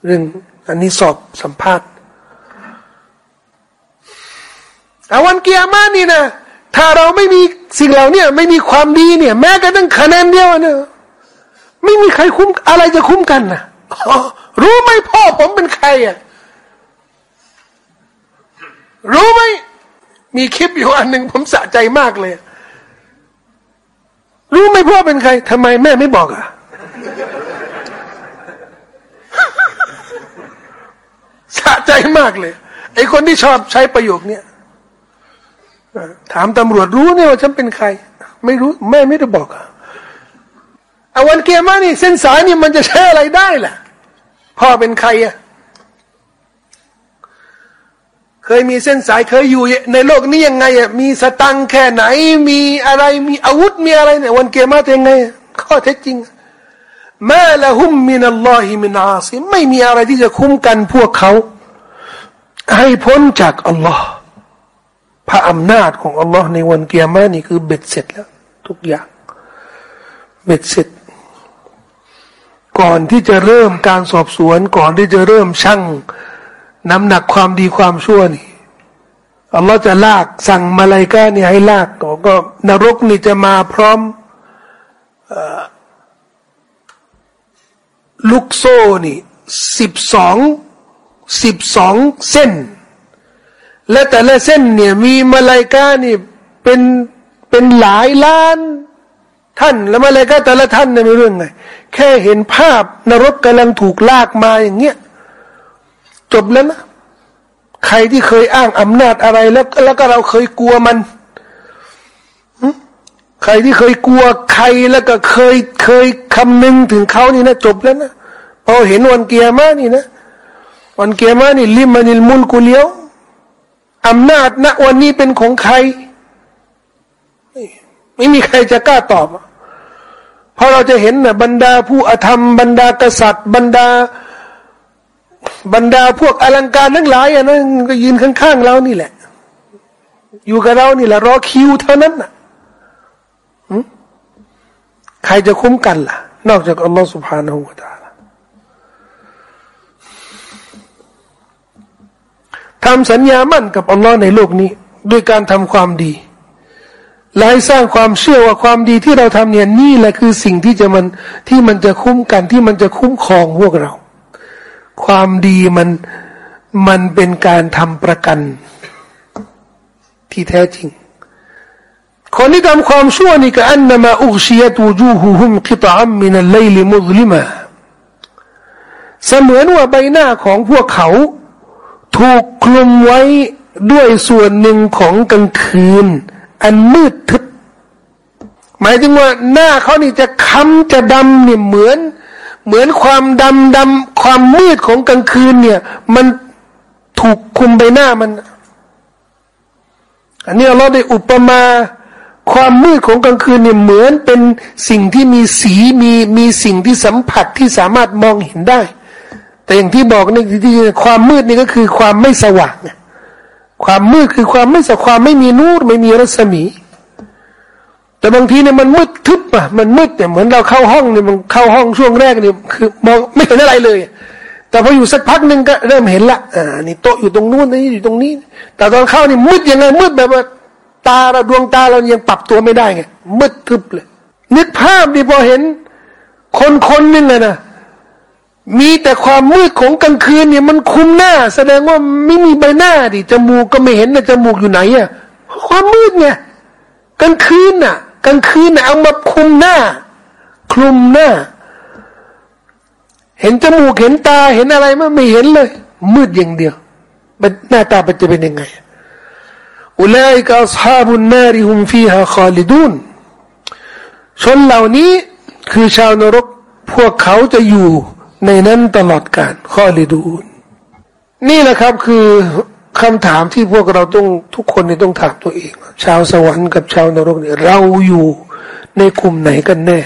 เรื่องอันนี้สอบสัมภาษณ์อาวันเกียร์มานี่นะถ้าเราไม่มีสิ่งเหล่านี้ไม่มีความดีเนี่ย แม้กระทั่งคะแนนเดียวเนี่ยไม่มีใครคุ้มอะไรจะคุ้มกันนะรู้ไหมพ่อผมเป็นใครอะรู้ไหมมีคลิปอยู่อันหนึ่งผมสะใจมากเลย รู้ไหมพ่อเป็นใครทำไมแม่ไม่บอกอะ สะ ใจมากเลย ไอคนที่ชอบใช้ประโยคนี้ถามตำรวจรู้เนี่ยว่าฉันเป็นใคร ไม่รู้แม่ไม่ได้บอกอะเอาวันเกียร์มานี่เส้นสายนี่มันจะใช้อะไรได้ล่ะพ่อเป็นใครอะเคยมีเส้นสายเคยอยู่ในโลกนี้ยังไงอะมีสตังแค่ไหน มีอะไรมีอาวุธมีอะไรเนี่ยวันเกียรมาเป็นไง ข้อเท็จจริงมาละหุมมินัลลอฮิมินอาซิไม่มีอะไรที่จะคุ้มกันพวกเขา ให้พ้นจากอัลลอฮ์พระอำนาจของอัลลอฮ์ในวันเกียรมานี่คือเบ็ดเสร็จแล้ว ทุกอย่าง เบ็ดเสร็จ ก่อนที่จะเริ่มการสอบสวน ก่อนที่จะเริ่มชั่ง น้ำหนักความดีความชั่วนี่อัลลอฮ์จะลากสั่งมาลายกาเนี่ยให้ลากก็ก็นรกนี่จะมาพร้อมลูกโซ่นี่สิบสอง สิบสองเส้น และแต่ละเส้นเนี่ยมีมาลายกานี่เป็นเป็นหลายล้านท่านแล้วมาเลยก็แต่ละท่านเนี่ยไม่เรื่องไง แค่เห็นภาพนรกกำลังถูกลากมาอย่างเงี้ยจบแล้วนะใครที่เคยอ้างอำนาจอะไรแล้ว แล้วก็เราเคยกลัวมันใครที่เคยกลัวใครแล้วก็เคยเคยคำนึงถึงเขานี่นะจบแล้วนะพอเห็นวันเกียร์มานี่นะ วันเกียรมานี่ลิมานิลมุลกุเลียวอำนาจณวันนี้เป็นของใคร ไม่มีใครจะกล้าตอบ เพราะเราจะเห็นนะบรรดาผู้อธรรม บรรดากษัตริย์ บรรดา บรรดาพวกอลังการทั้งหลายอะนะก็ยืนข้างๆเรานี่แหละ อยู่กับเรานี่แหละ รอคิวเท่านั้นนะใครจะคุ้มกันล่ะ นอกจากอัลลอฮฺสุบฮานาหูตา ทำสัญญามั่นกับอัลลอฮ์ในโลกนี้ ด้วยการทำความดีและให้สร้างความเชื่อว่าความดีที่เราทำเนี่ยนี่แหละคือสิ่งที่จะมันที่มันจะคุ้มกันที่มันจะคุ้มครองพวกเรา ความดีมันมันเป็นการทำประกันที่แท้จริง คนที่ทำความชั่วนี่ก็อันนมาอุชียตูจูหูฮุมกิตอัมมินัลไลลิมุซลิมาเสมือนว่าใบหน้าของพวกเขา ถูกคลุมไว้ด้วยส่วนหนึ่งของกลางคืน อันมืดทึบ หมายถึงว่าหน้าเขานี่จะค้ำจะดำเนี่ยเหมือน เหมือนความดำดำความมืดของกลางคืนเนี่ย มันถูกคุมใบหน้ามัน อันนี้เราได้อุปมาความมืดของกลางคืนเนี่ยเหมือนเป็นสิ่งที่มีสีมีมีสิ่งที่สัมผัสที่สามารถมองเห็นได้ แต่อย่างที่บอกนี่ที่ความมืดนี่ก็คือความไม่สว่างความมืดคือความไม่สความไม่มีนูรไม่มีรัศมี แต่บางทีเนี่ยมันมืดทึบอะมันมืดเนี่ยเหมือนเราเข้าห้องเนี่ยมันเข้าห้องช่วงแรกเนี่ยคือมองไม่เห็นอะไรเลย แต่พออยู่สักพักหนึ่งก็เริ่มเห็นละอ่านี่โต๊ะอยู่ตรงนู้นนี่อยู่ตรงนี้ แต่ตอนเข้านี่มืดยังไงมืดแบบว่าตาเราดวงตาเรายังปรับตัวไม่ได้ไงมืดทึบเลย นึกภาพดิพอเห็น คนคนนึงอะนะ มีแต่ความมืดของกลางคืนเนี่ยมันคุมหน้า แสดงว่าไม่มีใบหน้าดิจมูกก็ไม่เห็นนะจมูกอยู่ไหนอะความมืดไงกลางคืนน่ะกลางคืนน่ะเอามาคุมหน้า คลุมหน้า เห็นจมูกเห็นตาเห็นอะไรมั้ไม่เห็นเลย มืดอย่างเดียวหน้าตาจะเป็นยังไงอุลัยกาสฮาบุนนาริฮุมฟีฮาคาลิดูนชนเหล่านี้คือชาวนรก พวกเขาจะอยู่ ในนั้นตลอดกาลข้อลิดูนนี่แหละครับคือคำถามที่พวกเราต้องทุกคนนี่ต้องถามตัวเอง ชาวสวรรค์กับชาวนรกเนี่ยเราอยู่ในกลุ่มไหนกันแน่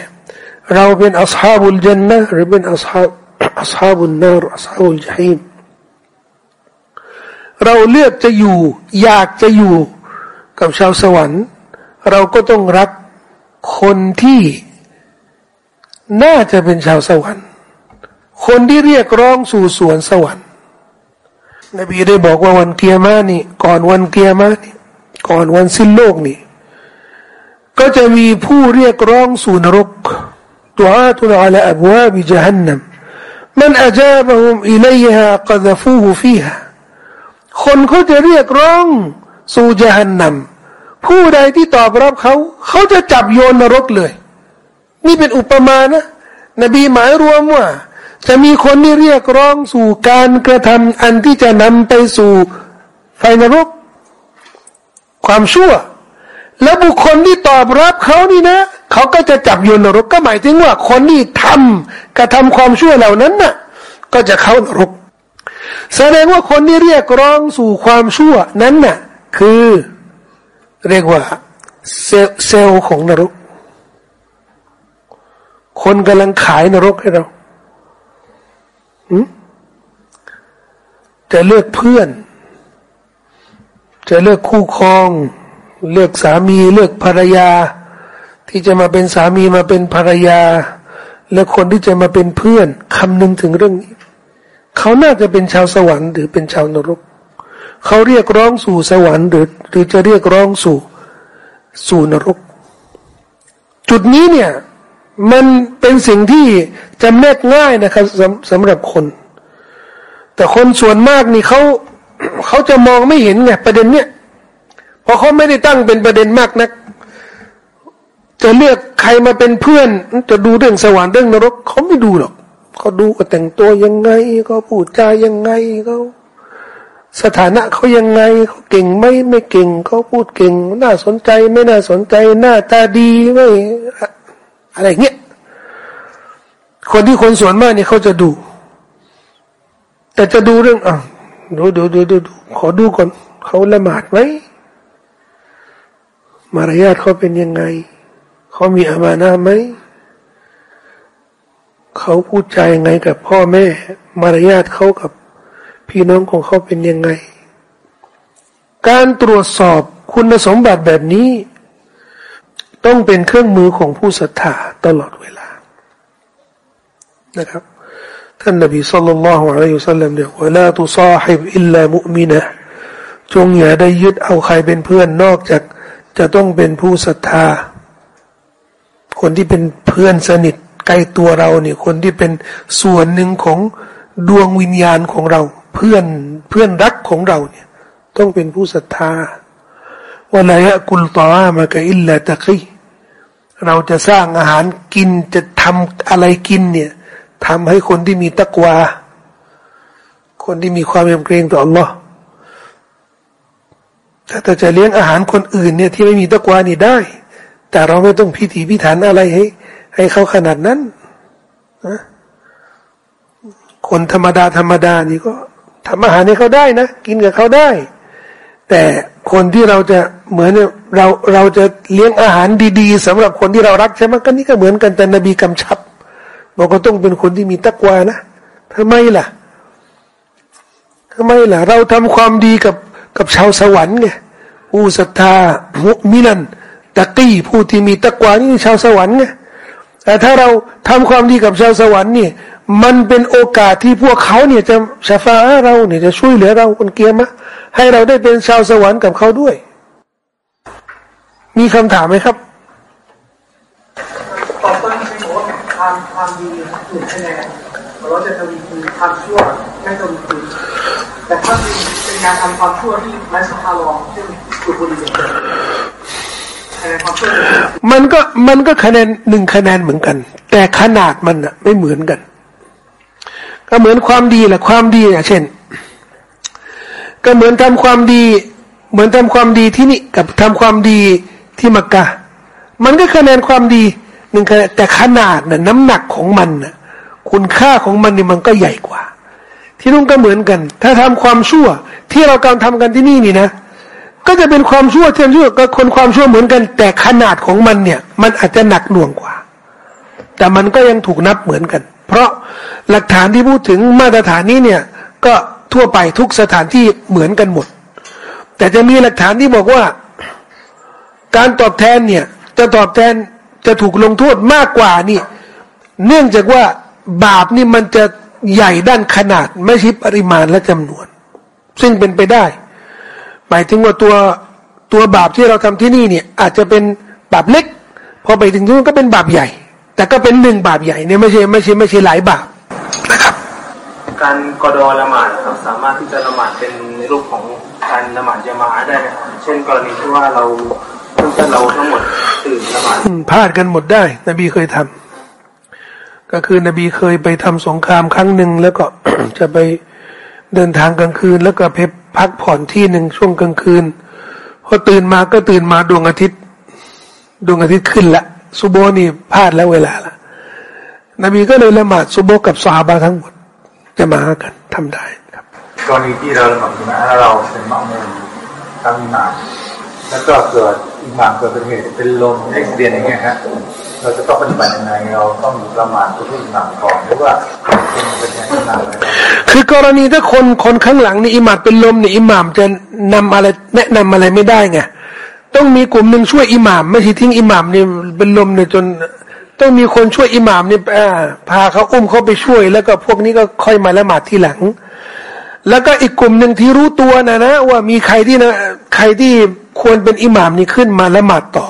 เราเป็นอัศฮาบุลจันนะหรือเป็นอัศฮาอัศฮาบุลนารอัศฮาบุลจฮิมเราเลือกจะอยู่ อยากจะอยู่กับชาวสวรรค์ เราก็ต้องรักคนที่ น่าจะเป็นชาวสวรรค์ คนที่เรียกร้องสู่สวนสวรรค์ นบีได้บอกว่าวันเกียร์มานี่ ก่อนวันเกียร์มานี่ ก่อนวันสิ้นโลกนี่ ก็จะมีผู้เรียกร้องสู่นรกตัวอาตุลอาลาอับวาบิจฮันนัมมันอาจาบฮุมอิเลียฮะกดฟูฮุฟีฮะคนเขาจะเรียกร้องสู่จฮันนัมผู้ใดที่ตอบรับเขาเขาจะจับโยนนรกเลย นี่เป็นอุปมานะ นบีหมายรวมว่า จะมีคนที่เรียกร้องสู่การกระทำอันที่จะนำไปสู่ไฟนรก ความชั่ว แล้วบุคคลที่ตอบรับเขานี่นะเขาก็จะจับโยนนรกก็หมายถึงว่าคนที่ทำกระทำความชั่วเหล่านั้นน่ะ ก็จะเข้านรก แสดงว่าคนที่เรียกร้องสู่ความชั่วนั้นน่ะ คือ เรียกว่าเซลล์ของนรก คนกำลังขายนรกให้เรา จะเลือกเพื่อน จะเลือกคู่ครอง เลือกสามีเลือกภรรยา ที่จะมาเป็นสามีมาเป็นภรรยา และคนที่จะมาเป็นเพื่อนคำนึงถึงเรื่องนี้เขาน่าจะเป็นชาวสวรรค์หรือเป็นชาวนรก เขาเรียกร้องสู่สวรรค์หรือ หรือจะเรียกร้องสู่สู่นรก จุดนี้เนี่ย มันเป็นสิ่งที่จำแนกง่ายนะครับสำสำหรับคน แต่คนส่วนมากนี่เขาเขาจะมองไม่เห็นไงประเด็นเนี้ยเพราะเขาไม่ได้ตั้งเป็นประเด็นมากนัก จะเลือกใครมาเป็นเพื่อน จะดูเรื่องสวรรค์เรื่องนรกเขาไม่ดูหรอกเขาดูว่าแต่งตัวยังไงเขาพูดจายังไงเขาสถานะเขายังไงเขาเก่งไหมไม่เก่งเขาพูดเก่ง น่าสนใจไม่น่าสนใจหน้าตาดีไม่ อะไรเงี้ยคนที่คนส่วนมากเนี่ยเขาจะดู แต่จะดูเรื่องอะดูดูดูดูดูขอดูก่อนเขาละหมาดไหมมารยาทเขาเป็นยังไง เขามีอามานะไหม เขาพูดใจยังไงกับพ่อแม่ มารยาทเขากับพี่น้องของเขาเป็นยังไง การตรวจสอบคุณสมบัติแบบนี้ ต้องเป็นเครื่องมือของผู้ศรัทธาตลอดเวลานะครับท่านนบีสุลต่านละฮ์อะลัยฮิสัลลัมเดียวว่าลาตุซาฮิบอิลลามุมินะจงอย่าได้ยึดเอาใครเป็นเพื่อนนอกจากจะต้องเป็นผู้ศรัทธา คนที่เป็นเพื่อนสนิทใกล้ตัวเราเนี่ยคนที่เป็นส่วนหนึ่งของดวงวิญญาณของเรา เพื่อนเพื่อนรักของเราเนี่ยต้องเป็นผู้ศรัทธา ว่าลายะกุลตอมากอิลลาตะกีเราจะสร้างอาหารกินจะทำอะไรกินเนี่ยทำให้คนที่มีตะกวา คนที่มีความยำเกรงต่ออัลลอฮ์ถ้าจะเลี้ยงอาหารคนอื่นเนี่ยที่ไม่มีตะกวานี่ได้ แต่เราไม่ต้องพิถีพิถันอะไรให้ ให้เขาขนาดนั้นนะคนธรรมดาธรรมดานี่ก็ทำอาหารให้เขาได้นะ กินกับเขาได้ แต่คนที่เราจะ เหมือนเราเราจะเลี้ยงอาหารดีๆสำหรับคนที่เรารักใช่ไหมก็นี่ก็เหมือนกันแต่นบีกำชับบอกก็ต้องเป็นคนที่มีตะกวานะทำไมล่ะทำไมล่ะ เราทำความดีกับกับชาวสวรรค์ไงผู้ศรัทธามุมินันตะกี้ผู้ที่มีตะกวานี่ชาวสวรรค์ไงแต่ถ้าเราทำความดีกับชาวสวรรค์นี่มันเป็นโอกาสที่พวกเขาเนี่ยจะชาฟาเราเนี่ยจะช่วยเหลือเราคนเกียร์มะให้เราได้เป็นชาวสวรรค์กับเขาด้วย มีคำถามไหมครับตอบต้นใช่ไหมว่าความความดีหนึ่งคะแนนเราจะทวีคูณความชั่วไม่ทวีคูณแต่ถ้าเป็นการทำความชั่วที่ไร้สภาลองเช่นสุบุรีมันก็มันก็คะแนนหนึ่งคะแนนเหมือนกัน แต่ขนาดมันอะไม่เหมือนกัน ก็เหมือนความดีแหละความดีอะเช่น ก็เหมือนทำความดี เหมือนทำความดีที่นี่กับทำความดี ที่มักกะ มันก็คะแนนความดีหนึ่งคะแนนแต่ขนาดน่ะน้ำหนักของมันน่ะคุณค่าของมันนี่มันก็ใหญ่กว่า ที่นู่นก็เหมือนกัน ถ้าทำความชั่ว ที่เรากำลังทำกันที่นี่นี่นะ ก็จะเป็นความชั่วเทียมชั่วก็คนความชั่วเหมือนกัน แต่ขนาดของมันเนี่ย มันอาจจะหนักหน่วงกว่า แต่มันก็ยังถูกนับเหมือนกัน เพราะหลักฐานที่พูดถึงมาตรฐานนี้เนี่ย ก็ทั่วไปทุกสถานที่เหมือนกันหมด แต่จะมีหลักฐานที่บอกว่า การตอบแทนเนี่ย จะตอบแทนจะถูกลงโทษมากกว่านี่ เนื่องจากว่าบาปนี่มันจะใหญ่ด้านขนาด ไม่ใช่ปริมาณและจำนวน ซึ่งเป็นไปได้ หมายถึงว่าตัวตัวบาปที่เราทำที่นี่เนี่ย อาจจะเป็นบาปเล็ก พอไปถึงที่นู้นก็เป็นบาปใหญ่ แต่ก็เป็นหนึ่งบาปใหญ่เนี่ยไม่ใช่ไม่ใช่ไม่ใช่หลายบาปนะครับ การกอดอละหมาดครับสามารถที่จะละหมาดเป็นในรูปของการละหมาดจะมาได้ไหมเช่นกรณีที่ว่าเรา เพื่อนเราทั้งหมดตื่นละหมาดพลาดกันหมดได้ นบีเคยทำก็คือนบีเคยไปทำสงครามครั้งหนึ่งแล้วก็จะไปเดินทางกลางคืน แล้วก็เพพักผ่อนที่หนึ่งช่วงกลางคืนพอตื่นมาก็ตื่นมาดวงอาทิตย์ ดวงอาทิตย์ขึ้นละซุโบนี่พลาดแล้วเวลาละนบีก็เลยละหมาดซุโบกับสาบาทั้งหมดจะมากันทำได้ครับกรณีที่เราละหมาดนะถ้าเราเป็นมะมุมทำอิหมามแล้วก็เกิด อิหมามเกิดเป็นเหตุเป็นลมเอ็กซิเดนอย่างเงี้ยฮะเราจะต้องปฏิบัติยังไงเราต้องละหมาดตัวที่อิหมามก่อนหรือว่าเป็นยังไงคือกรณีถ้าคนคนข้างหลังนี่อิหมามเป็นลมนี่อิหมามจะนำอะไรแนะนำอะไรไม่ได้ไงต้องมีกลุ่มหนึ่งช่วยอิหมาม ไม่ใช่ทิ้งอิหมามนี่เป็นลมเนี่ยจน ต้องมีคนช่วยอิหมามนี่พาเขาอุ้มเขาไปช่วย แล้วก็พวกนี้ก็ค่อยมาละหมาดทีหลัง แล้วก็อีกกลุ่มหนึ่งที่รู้ตัวนะนะ ว่ามีใครที่นะใครที่ ควรเป็นอิหมามนี่ขึ้นมาละหมาดต่อ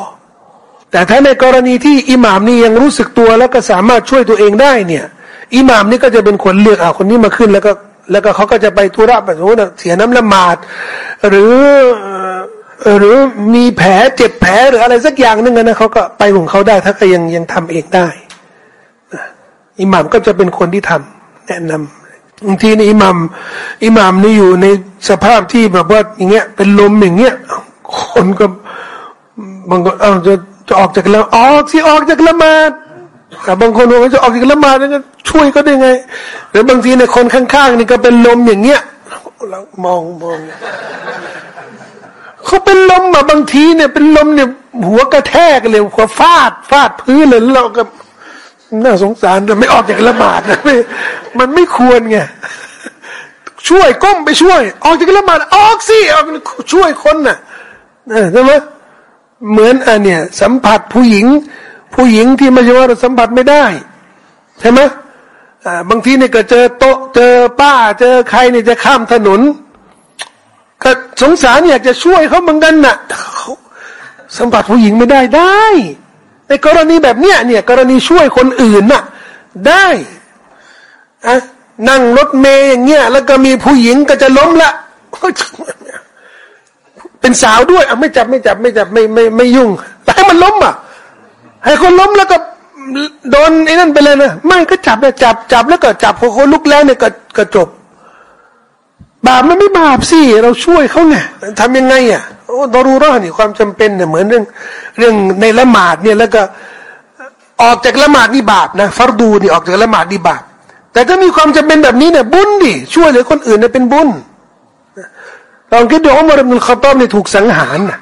แต่ถ้าในกรณีที่อิหมามนี่ยังรู้สึกตัวแล้วก็สามารถช่วยตัวเองได้เนี่ยอิหมามนี่ก็จะเป็นคนเลือกเอาคนนี้มาขึ้นแล้วก็แล้วก็เขาก็จะไปธุระแบบโน้นเสียน้ำละหมาด หรือหรือมีแผลเจ็บแผลหรืออะไรสักอย่างนึงนะเขาก็ไปของเขาได้ ถ้าเขายังยังทำเองได้อิหมัมก็จะเป็นคนที่ทำแนะนำบางทีนี่อิหมัมอิหมัมนี่อยู่ในสภาพที่แบบว่าอย่างเงี้ยเป็นลมอย่างเงี้ย คนก็บางคนเอาจะจะออกจากล้วออกสิออกจากละมาดแต่บางคนบอกว่าจะออกจากละมาดนี่ก็ช่วยก็ได้ไงหรือบางทีในคนข้างๆนี่ก็เป็นลมอย่างเงี้ยเรามองมองเขาเป็นลมอะบางทีเนี่ย เป็นลมเนี่ย หัวกระแทกเลยหัวฟาดฟาดพื้นเลยเราก็น่าสงสารแต่ไม่ออกจากละหมาดนะม่มันไม่ควรไงช่วยก้มไปช่วย ออกจากละหมาดออกสิออกช่วยคนน่ะ ใช่ไหมเหมือนอันเนี่ยสัมผัสผู้หญิง ผู้หญิงที่ไม่ใช่ว่าเราสัมผัสไม่ได้ ใช่ไหมบางทีเนี่ยก็เจอโต๊ะเจอป้า เจอใครเนี่ยจะข้ามถนน ก็สงสารอยากจะช่วยเขาเหมือนกันน่ะสัมผัสผู้หญิงไม่ได้ได้ ในกรณีแบบเนี้ยเนี่ยกรณีช่วยคนอื่นน่ะได้อะนั่งรถเมย์อย่างเงี้ยแล้วก็มีผู้หญิงก็จะล้มละ เป็นสาวด้วยอะไม่จับไม่จับไม่จับไม่ไม่ไม่ยุ่งแต่ให้มันล้มอะ ให้คนล้มแล้วก็โดนไอ้นั่นไปเลยนะไม่ก็จับนะจับจับแล้วก็จับพอเขาลุกแล้วเนี่ยก็ก็จบบาปมันไม่บาปสิเราช่วยเขาไงทำยังไงอะโอ้ดรูรอนี่ความจำเป็นเนี่ยเหมือนเรื่องเรื่องในละหมาดเนี่ยแล้วก็ออกจากละหมาดนี่บาปนะฟารดูนี่ออกจากละหมาดนี่บาปแต่ถ้ามีความจำเป็นแบบนี้เนี่ยบุญดิช่วยเหลือคนอื่นเนี่ยเป็นบุญ ลองคิดดูอุมารอิบนุลขตอบเนี่ยถูกสังหารนะ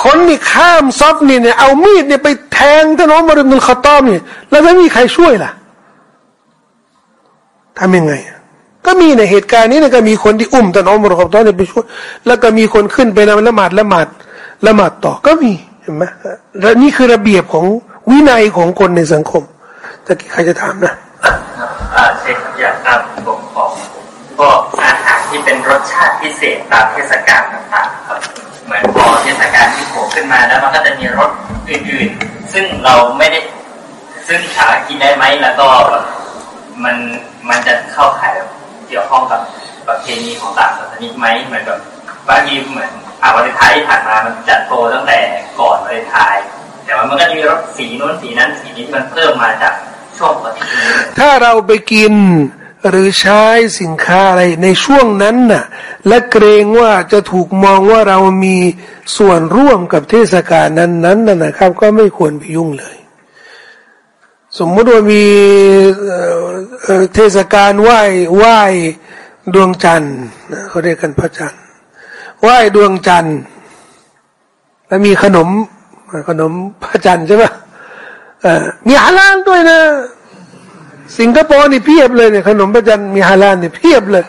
คนนี่ข้ามซอฟนี่เนี่ยเอามีดเนี่ยไปแทงท่านอุมารอิบนุลขตอบเนี่ยแล้วไม่มีใครช่วยล่ะทำยังไง ก็มีในเหตุการณ์นี้นะก็มีคนที่อุ้มท่านอุมารขตอบเนี่ยไปช่วย แล้วก็มีคนขึ้นไปนละหมาดละหมาดละหมาดต่อก็มีเห็นไหมและนี่คือระเบียบของวินัยของคนในสังคมจะใครจะถามนะเช็คอยากตามผมของพวกอ ที่เป็นรสชาติพิเศษตามเทศกาลต่างๆครับ เหมือนพอเทศกาลที่โผล่ขึ้นมาแล้วมันก็จะมีรสอื่นๆ ซึ่งเราไม่ได้ ซึ่งถามกินได้ไหมแล้วก็มันมันจะเข้าข่ายเกี่ยวข้องกับประเพณีของต่างศาสนาไหมเหมือนแบบบางทีเหมือนอาวันไทยที่ผ่านมามันจัดโตตั้งแต่ก่อนวันไทยแต่ว่ามันก็มีรสสีนู้นสีนั้นสีนี้มันเพิ่มมาจากช่วงปฏิทินถ้าเราไปกิน หรือใช้สินค้าอะไรในช่วงนั้นน่ะ และเกรงว่าจะถูกมองว่าเรามีส่วนร่วมกับเทศกาลนั้นนั้นนะครับ ก็ไม่ควรไปยุ่งเลย สมมติว่ามีเทศกาลไหว้ไหว้ดวงจันทร์เขาเรียกกันพระจันทร์ไหว้ดวงจันทร์แล้วมีขนมขนมพระจันทร์ใช่ไหมมีฮาลาลด้วยนะ สิงคโปร์นี่เพียบเลยเนี่ยขนมประจันมีฮาลาลนี่เพียบเลย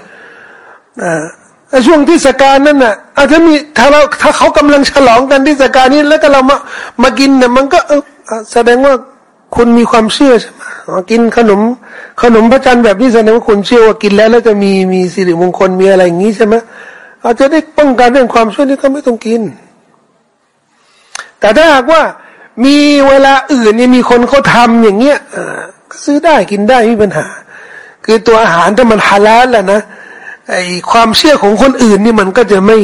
อ่าช่วงที่สการนั่นน่ะอาถ้ามีถ้าเราถ้าเขากำลังฉลองกันที่สการนี้แล้วก็เรามามากินเนี่ยมันก็แสดงว่าคุณมีความเชื่อใช่ไหมกินขนม ขนมพระจันทร์แบบนี้แสดงว่าคุณเชื่อว่ากินแล้วแล้วจะมีมีสิริมงคลมีอะไรอย่างนี้ใช่ไหมอาจจะได้ป้องกันเรื่องความเชื่อนี่ก็ไม่ต้องกิน แต่ถ้าหากว่ามีเวลาอื่นเนี่ยมีคนเขาทำอย่างเงี้ย ซื้อได้กินได้ไม่มีปัญหา คือตัวอาหารถ้ามันฮาลาลแล้วนะไอความเชื่อของคนอื่นนี่มันก็จะไม่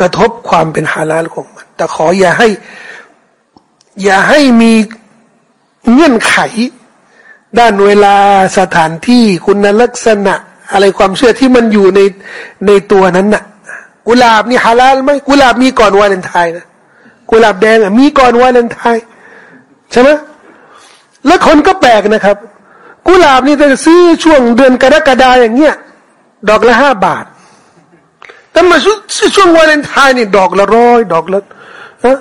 กระทบความเป็นฮาลาลของมัน แต่ขออย่าให้ อย่าให้มีเงื่อนไข ด้านเวลาสถานที่คุณลักษณะ อะไรความเชื่อที่มันอยู่ในในตัวนั้นน่ะ กุหลาบนี่ฮาลาลไหมกุหลาบมีก่อนวาเลนไทน์นะกุหลาบแดงอะมีก่อนวาเลนไทน์ใช่ไหม แล้วคนก็แปลกนะครับ กุหลาบนี่จะซื้อช่วงเดือนกรกฎาอย่างเงี้ย ดอกละห้าบาท แต่มาซื้อช่วงวาเลนไทน์นี่ดอกละร้อยดอกละฮะ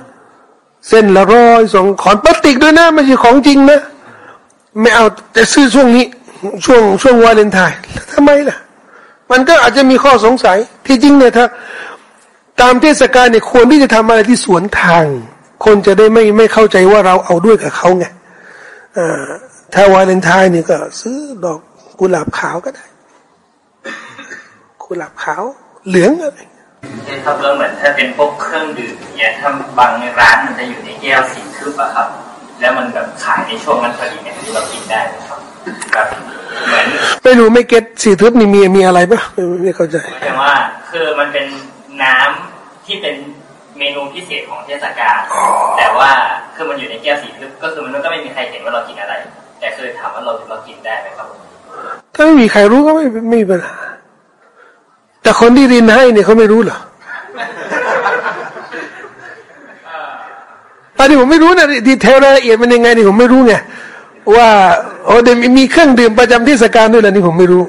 เส้นละร้อยสองขอนพลาสติกด้วยนะไม่ใช่ของจริงนะไม่เอาแต่ซื้อช่วงนี้ ช่วงช่วงวาเลนไทน์ทำไมล่ะ มันก็อาจจะมีข้อสงสัย ที่จริงเนี่ยถ้าตามเทศกาลเนี่ยควรที่จะทำอะไรที่สวนทาง คนจะได้ไม่ไม่เข้าใจว่าเราเอาด้วยกับเขาไง ถ้าวาเลนไทน์นี่ก็ ซื้อดอกกุหลาบขาวก็ได้ กุหลาบขาว เหลืองอะไรใช่ครับแล้วเหมือนถ้าเป็นพวกเครื่องดื่มเนี่ยถ้าบางร้านมันจะอยู่ในแก้วสีทึบอะครับ แล้วมันแบบขายในช่วงนั้นพอดีเนี่ยที่เรากินได้ครับแบบเหมือนไม่รู้ไม่เก็ตสีทึบนี่มีมีอะไรปะไม่ไม่เข้าใจหมายว่าคือมันเป็นน้ำที่เป็น เมนูพิเศษของเทศกาลแต่ว่าคือมันอยู่ในแก้วสีทึบก็คือมันก็ไม่มีใครเห็นว่าเรากินอะไร แต่คือถามว่าเราเรากินได้ไหมครับถ้าไม่มีใครรู้ก็ไม่ไม่มีปัญหาแต่คนที่รินให้เนี่ยเขาไม่รู้เหรอตอนนี้ผมไม่รู้นะดีเทลรายละเอียดมันยังไงนี่ผมไม่รู้ไงว่าโอ้เดี๋ยวมีเครื่องดื่มประจำเทศกาลด้วยนะนี่ผมไม่รู้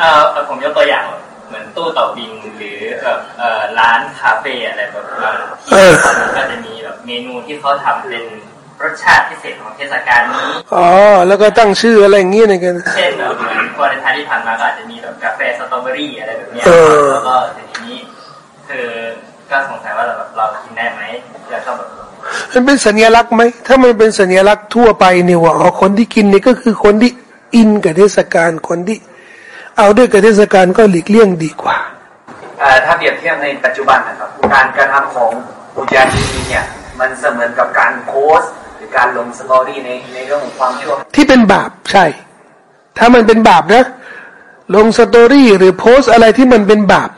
เออผมยกตัวอย่างเหมือนตู้เต่าบินหรือ แบบเอ่อร้านคาเฟ่อะไรแบบนั้นเออก็จะมีแบบเมนูที่เขาทำเป็นรสชาติพิเศษของเทศกาลนี้ อ๋อ แล้วก็ตั้งชื่ออะไรอย่างเงี้ยในกันเช่นแบบเหมือนวาเลนไทน์ที่ผ่านมาก็อาจจะมีแบบกาแฟสตรอเบอรี่อะไรแบบเนี้ยเออแล้วก็ทีนี้คือก็สงสัยว่าเราแบบเรากินได้ไหมแล้วก็แบบมันเป็นสัญลักษณ์ไหม ถ้ามันเป็นสัญลักษณ์ทั่วไปเนี่ยว่าอ๋อคนที่กินนี่ก็คือคนที่อินกับเทศกาลคนที่เอาด้วยกับเทศกาลก็หลีกเลี่ยงดีกว่าเอ่อ ถ้าเปรียบเทียบในปัจจุบันนะครับ การกระทำของอุจารีเนี่ยมันเสมือนกับการโพสหรือการลง story ในในเรื่องของความชั่วที่เป็นบาปใช่ ถ้ามันเป็นบาปนะ ลง story หรือโพสต์อะไรที่มันเป็นบาป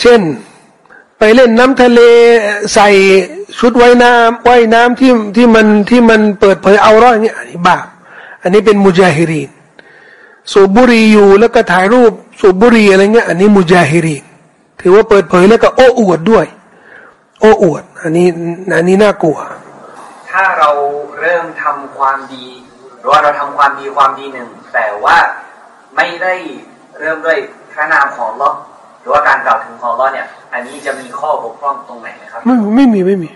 เช่นไปเล่นน้ำทะเลใส่ชุดว่ายน้ำว่ายน้ำที่ที่มันที่มันเปิดเผยเอาเราะฮ์อย่างเงี้ยอันนี้บาป อันนี้เป็นمجاهرين สูบบุหรี่อยู่แล้วก็ถ่ายรูปสูบบุหรี่อะไรเงี้ยอันนี้مجاهرينถือว่าเปิดเผยแล้วก็โอ้อวดด้วย โอ้อวด อันนี้อันนี้น่ากลัว ถ้าเราเริ่มทำความดี หรือว่าเราทำความดีความดีหนึ่ง แต่ว่าไม่ได้เริ่มด้วยพระนามของลอหรือว่าการกล่าวถึงของลอเนี่ย อันนี้จะมีข้อบกพร่องตรงไหนนะครับ ไม่ไม่มีไม่มี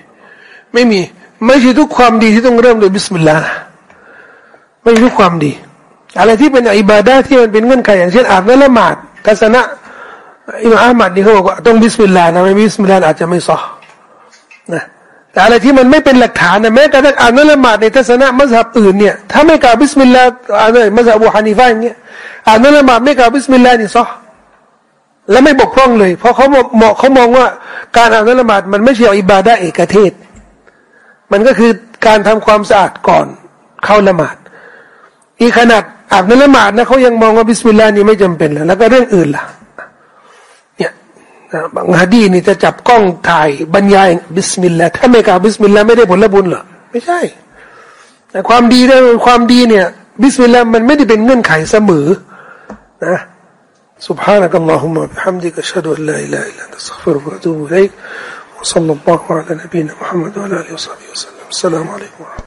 ไม่มี ไม่ใช่ทุกความดีที่ต้องเริ่มด้วยบิสมิลลาห์ไม่ใช่ทุกความดี อะไรที่เป็นอิบาดะที่มันเป็นเงื่อนไขอย่างเช่นอาบน้ำละหมาดทัศนะอิมามอะห์หมัดนี่เขาบอกว่าต้องบิสมิลลาห์นะไม่บิสมิลลาห์อาจจะไม่ซอนะแต่อะไรที่มันไม่เป็นหลักฐานนะแม้กระทั่งอาบน้ำละหมาดในทัศนะมัสฮับอื่นเนี่ยถ้าไม่กล่าวบิสมิลลาห์อ่านเลยมัสฮับอบูฮานิฟะอย่างเงี้ยอาบน้ำละหมาดไม่กล่าวบิสมิลลาห์นี่ซอและไม่บกพร่องเลย เพราะเขาเหมาะเขามองว่าการอาบน้ำละหมาดมันไม่ใช่อิบาดะเอกเทศ มันก็คือการทำความสะอาดก่อนเข้าละหมาดอีกขนาด อาบน้ำละหมาดนะเขายังมองว่าบิสมิลลาห์นี่ไม่จำเป็นแล้วแล้วก็เรื่องอื่นล่ะเนี่ยบางฮะดีษนี่จะจับกล้องถ่ายบรรยายบิสมิลลาห์ถ้าไม่กล่าวบิสมิลลาห์ไม่ได้ผลบุญเหรอไม่ใช่ แต่ความดีเนี่ยความดีเนี่ย บิสมิลลาห์มันไม่ได้เป็นเงื่อนไขเสมอนะ سبحانك اللهم وبحمدك أشهد أن لا إله إلا أنت أستغفرك وأتوب إليك وصلى الله على نبينا محمد وعلى آله وصحبه وسلم السلام عليكم ورحمة الله